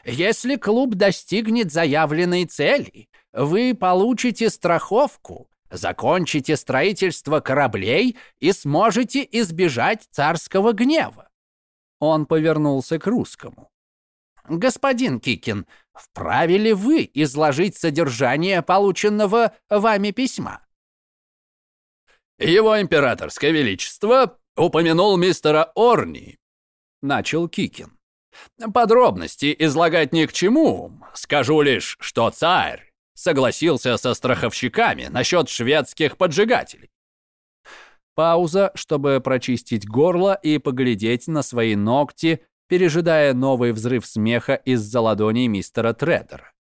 «Если клуб достигнет заявленной цели, вы получите страховку, закончите строительство кораблей и сможете избежать царского гнева». Он повернулся к русскому. «Господин Кикин, вправе ли вы изложить содержание полученного вами письма?» «Его императорское величество упомянул мистера Орни», — начал Кикин. «Подробности излагать ни к чему. Скажу лишь, что царь согласился со страховщиками насчет шведских поджигателей. Пауза, чтобы прочистить горло и поглядеть на свои ногти, пережидая новый взрыв смеха из-за ладоней мистера Тредера.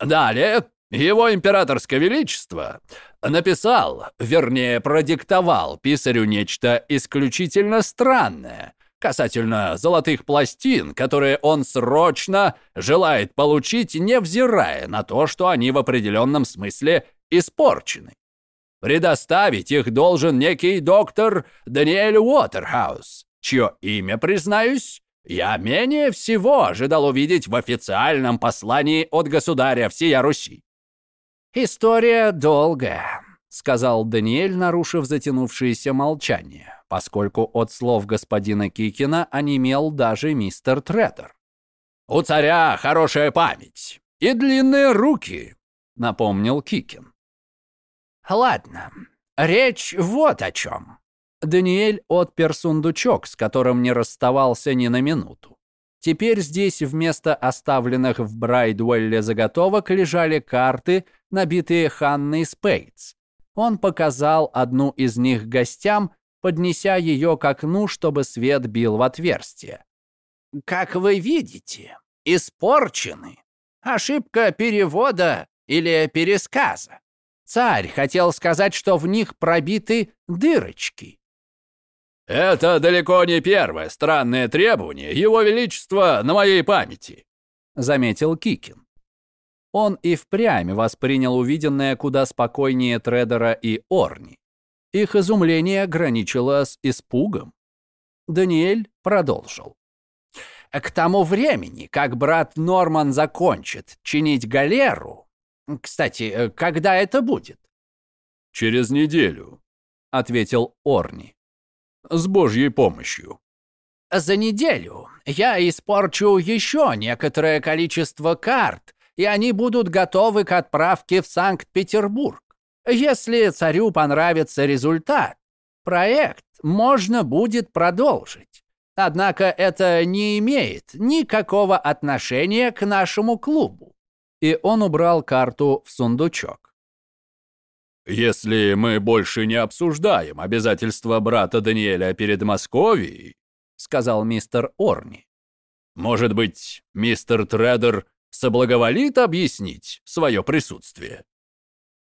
Далее, его императорское величество написал, вернее, продиктовал писарю нечто исключительно странное касательно золотых пластин, которые он срочно желает получить, невзирая на то, что они в определенном смысле испорчены. Предоставить их должен некий доктор Даниэль Уотерхаус, чье имя, признаюсь, я менее всего ожидал увидеть в официальном послании от государя всея Руси. «История долгая», — сказал Даниэль, нарушив затянувшееся молчание, поскольку от слов господина Кикина онемел даже мистер Тредер. «У царя хорошая память и длинные руки», — напомнил Кикин. «Ладно, речь вот о чем». Даниэль отпер сундучок, с которым не расставался ни на минуту. Теперь здесь вместо оставленных в Брайдуэлле заготовок лежали карты, набитые Ханной Спейтс. Он показал одну из них гостям, поднеся ее к окну, чтобы свет бил в отверстие. «Как вы видите, испорчены. Ошибка перевода или пересказа. Царь хотел сказать, что в них пробиты дырочки. «Это далеко не первое странное требование Его Величества на моей памяти», — заметил Кикин. Он и впрямь воспринял увиденное куда спокойнее Тредера и Орни. Их изумление граничило с испугом. Даниэль продолжил. «К тому времени, как брат Норман закончит чинить галеру... Кстати, когда это будет?» «Через неделю», — ответил Орни с Божьей помощью. За неделю я испорчу еще некоторое количество карт, и они будут готовы к отправке в Санкт-Петербург. Если царю понравится результат, проект можно будет продолжить. Однако это не имеет никакого отношения к нашему клубу. И он убрал карту в сундучок. «Если мы больше не обсуждаем обязательства брата Даниэля перед Московией», сказал мистер Орни, «может быть, мистер Тредер соблаговолит объяснить свое присутствие?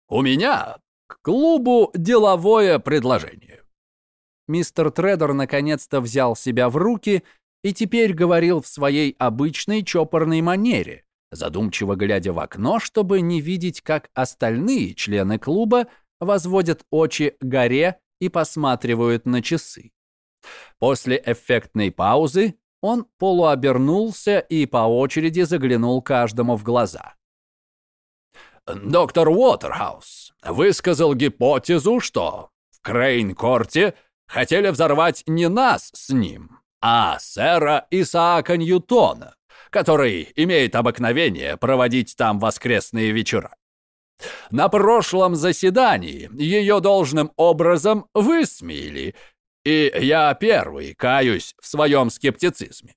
У меня к клубу деловое предложение». Мистер Тредер наконец-то взял себя в руки и теперь говорил в своей обычной чопорной манере, задумчиво глядя в окно, чтобы не видеть, как остальные члены клуба возводят очи горе и посматривают на часы. После эффектной паузы он полуобернулся и по очереди заглянул каждому в глаза. Доктор Уотерхаус высказал гипотезу, что в Крейн-корте хотели взорвать не нас с ним, а сэра Исаака Ньютона, который имеет обыкновение проводить там воскресные вечера. На прошлом заседании ее должным образом высмеяли, и я первый каюсь в своем скептицизме.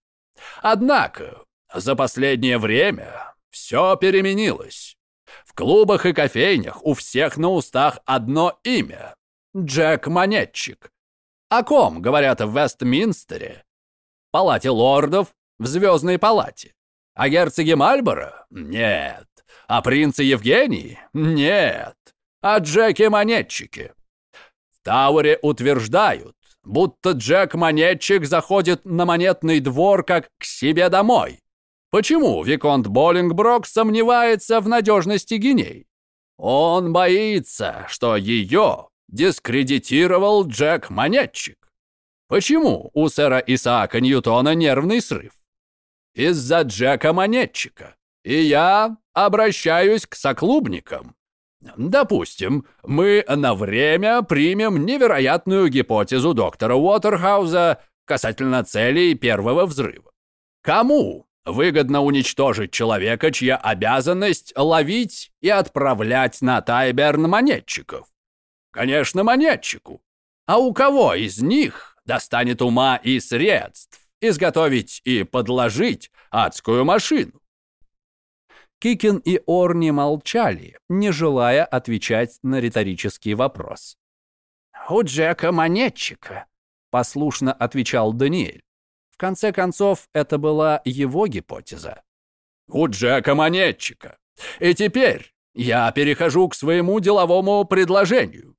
Однако за последнее время все переменилось. В клубах и кофейнях у всех на устах одно имя — Джек Монетчик. О ком говорят в Вестминстере? Палате лордов, в Звездной палате. О герцоге Мальборо? Нет. О принце Евгении? Нет. О Джеке Монетчике. В Тауэре утверждают, будто Джек Монетчик заходит на монетный двор как к себе домой. Почему Виконт Боллингброк сомневается в надежности геней? Он боится, что ее дискредитировал Джек Монетчик. Почему у сэра Исаака Ньютона нервный срыв? Из-за Джека Монетчика. И я обращаюсь к соклубникам. Допустим, мы на время примем невероятную гипотезу доктора Уотерхауза касательно целей первого взрыва. Кому выгодно уничтожить человека, чья обязанность ловить и отправлять на Тайберн монетчиков? Конечно, монетчику. А у кого из них достанет ума и средств изготовить и подложить адскую машину? Кикин и Орни молчали, не желая отвечать на риторический вопрос. «У Джека монетчика», — послушно отвечал Даниэль. В конце концов, это была его гипотеза. «У Джека монетчика. И теперь я перехожу к своему деловому предложению.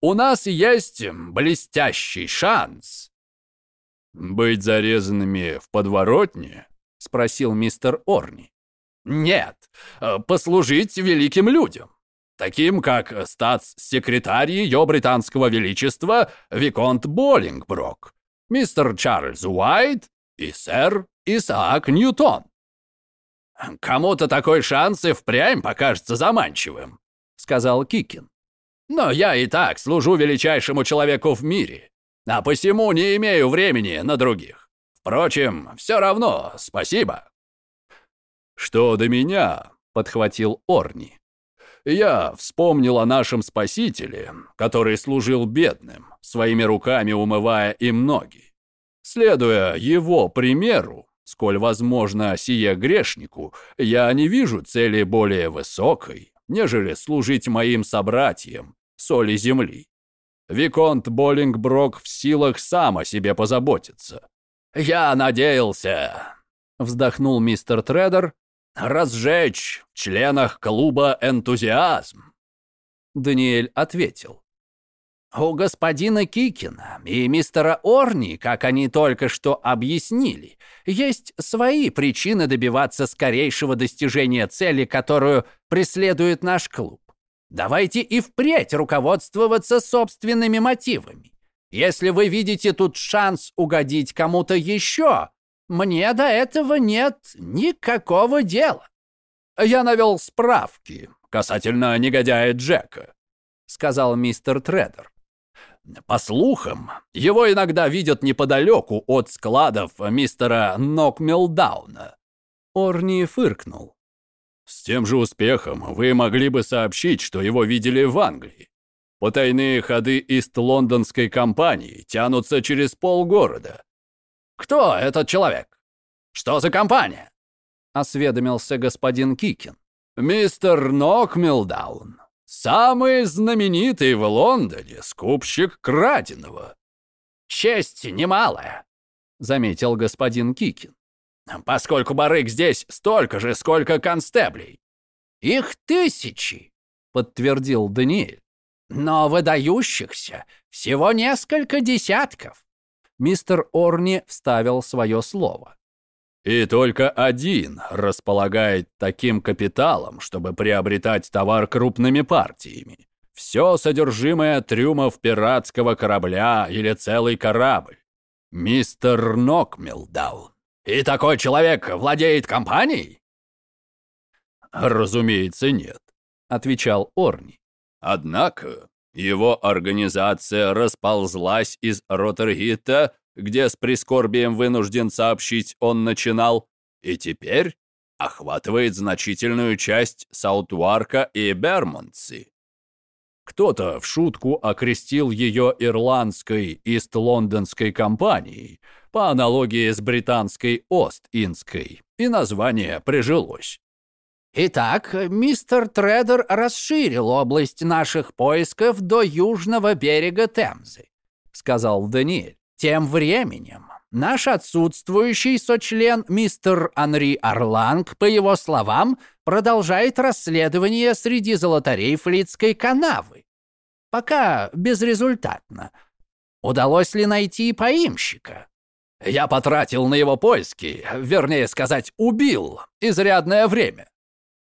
У нас есть блестящий шанс». «Быть зарезанными в подворотне?» — спросил мистер Орни. Нет, э, послужить великим людям, таким как статс-секретарь ее британского величества Виконт Боллингброк, мистер Чарльз Уайт и сэр Исаак Ньютон. «Кому-то такой шанс и впрямь покажется заманчивым», — сказал Кикин. «Но я и так служу величайшему человеку в мире, а посему не имею времени на других. Впрочем, все равно спасибо». «Что до меня?» — подхватил Орни. «Я вспомнил о нашем спасителе, который служил бедным, своими руками умывая им ноги. Следуя его примеру, сколь возможно сие грешнику, я не вижу цели более высокой, нежели служить моим собратьям, соли земли. Виконт Боллингброк в силах сам о себе позаботиться. «Я надеялся», — вздохнул мистер Тредер, разжечь в членах клуба энтузиазм?» Даниэль ответил. «У господина Кикина и мистера Орни, как они только что объяснили, есть свои причины добиваться скорейшего достижения цели, которую преследует наш клуб. Давайте и впредь руководствоваться собственными мотивами. Если вы видите тут шанс угодить кому-то еще, мне до этого нет никакого дела. Я навел справки касательно негодяя Джека, сказал мистер Тредер. По слухам, его иногда видят неподалеку от складов мистера Нокмилдауна. Орни фыркнул. С тем же успехом вы могли бы сообщить, что его видели в Англии. Потайные ходы Ист-Лондонской компании тянутся через полгорода. «Кто этот человек? Что за компания?» — осведомился господин Кикин. «Мистер Нокмилдаун, самый знаменитый в Лондоне скупщик краденого». «Честь немалая», — заметил господин Кикин. «Поскольку барыг здесь столько же, сколько констеблей». «Их тысячи», — подтвердил Даниэль. «Но выдающихся всего несколько десятков мистер Орни вставил свое слово. «И только один располагает таким капиталом, чтобы приобретать товар крупными партиями. Все содержимое трюмов пиратского корабля или целый корабль. Мистер Нокмилдаун. И такой человек владеет компанией?» «Разумеется, нет. — отвечал Орни. Однако его организация расползлась из Ротергита, где с прискорбием вынужден сообщить он начинал, и теперь охватывает значительную часть Саутуарка и Бермонтси. Кто-то в шутку окрестил ее ирландской Ист-Лондонской компанией, по аналогии с британской Ост-Индской, и название прижилось. Итак, мистер Тредер расширил область наших поисков до южного берега Темзы, сказал Даниэль. Тем временем наш отсутствующий сочлен мистер Анри Арланг, по его словам, продолжает расследование среди золотарей Флицкой канавы. Пока безрезультатно. Удалось ли найти поимщика? Я потратил на его поиски, вернее сказать, убил изрядное время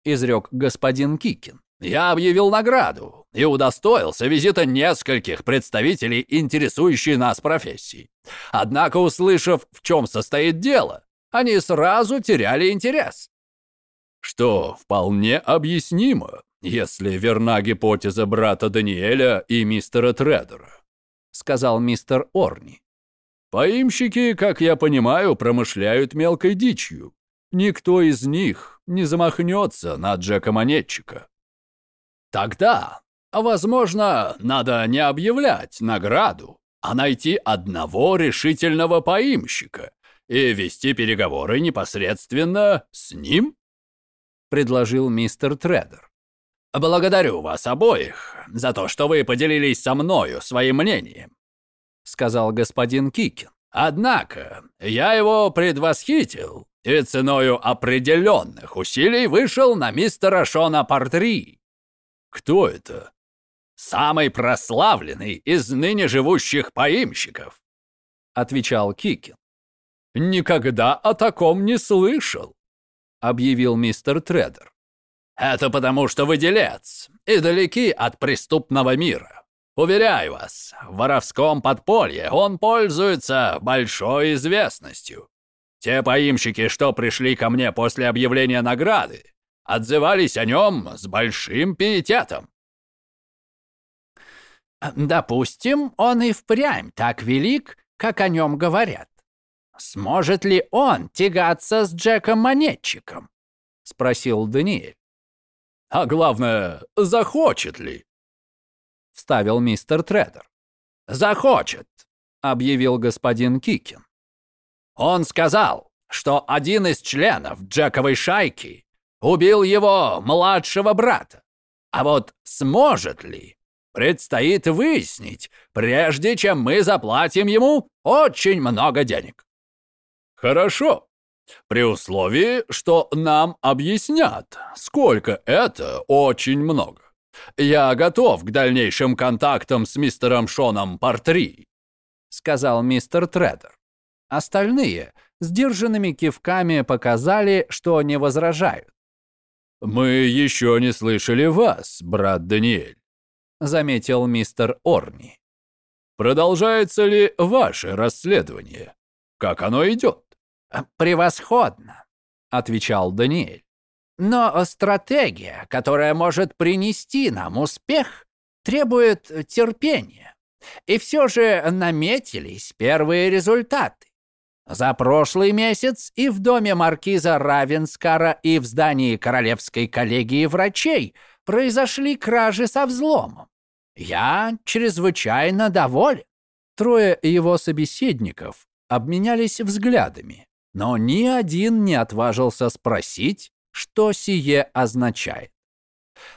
изрек господин Кикин. «Я объявил награду и удостоился визита нескольких представителей интересующей нас профессии. Однако, услышав, в чем состоит дело, они сразу теряли интерес. Что вполне объяснимо, если верна гипотеза брата Даниэля и мистера Тредера», сказал мистер Орни. «Поимщики, как я понимаю, промышляют мелкой дичью, никто из них не замахнется на Джека Монетчика. Тогда, возможно, надо не объявлять награду, а найти одного решительного поимщика и вести переговоры непосредственно с ним? Предложил мистер Тредер. «Благодарю вас обоих за то, что вы поделились со мною своим мнением», сказал господин Кикин. «Однако я его предвосхитил и ценою определенных усилий вышел на мистера Шона Партри. Кто это? Самый прославленный из ныне живущих поимщиков, отвечал Кикин. Никогда о таком не слышал, объявил мистер Тредер. Это потому, что вы делец и далеки от преступного мира. Уверяю вас, в воровском подполье он пользуется большой известностью. Те поимщики, что пришли ко мне после объявления награды, отзывались о нем с большим пиететом. Допустим, он и впрямь так велик, как о нем говорят. Сможет ли он тягаться с Джеком-монетчиком? Спросил Даниэль. А главное, захочет ли? Вставил мистер Тредер. Захочет, объявил господин Кикин. Он сказал, что один из членов Джековой шайки убил его младшего брата. А вот сможет ли, предстоит выяснить, прежде чем мы заплатим ему очень много денег. Хорошо, при условии, что нам объяснят, сколько это очень много. Я готов к дальнейшим контактам с мистером Шоном Партри, сказал мистер Тредер. Остальные сдержанными кивками показали, что не возражают. «Мы еще не слышали вас, брат Даниэль», — заметил мистер Орни. «Продолжается ли ваше расследование? Как оно идет?» «Превосходно», — отвечал Даниэль. «Но стратегия, которая может принести нам успех, требует терпения. И все же наметились первые результаты. За прошлый месяц и в доме маркиза Равенскара, и в здании Королевской коллегии врачей произошли кражи со взломом. Я чрезвычайно доволен. Трое его собеседников обменялись взглядами, но ни один не отважился спросить, что сие означает.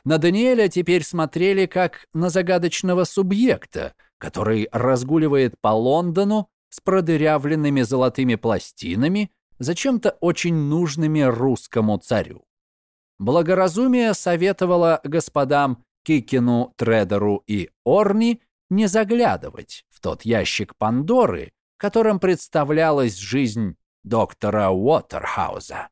На Даниэля теперь смотрели как на загадочного субъекта, который разгуливает по Лондону с продырявленными золотыми пластинами, зачем-то очень нужными русскому царю. Благоразумие советовало господам Кикину, Тредеру и Орни не заглядывать в тот ящик Пандоры, которым представлялась жизнь доктора Уотерхауза.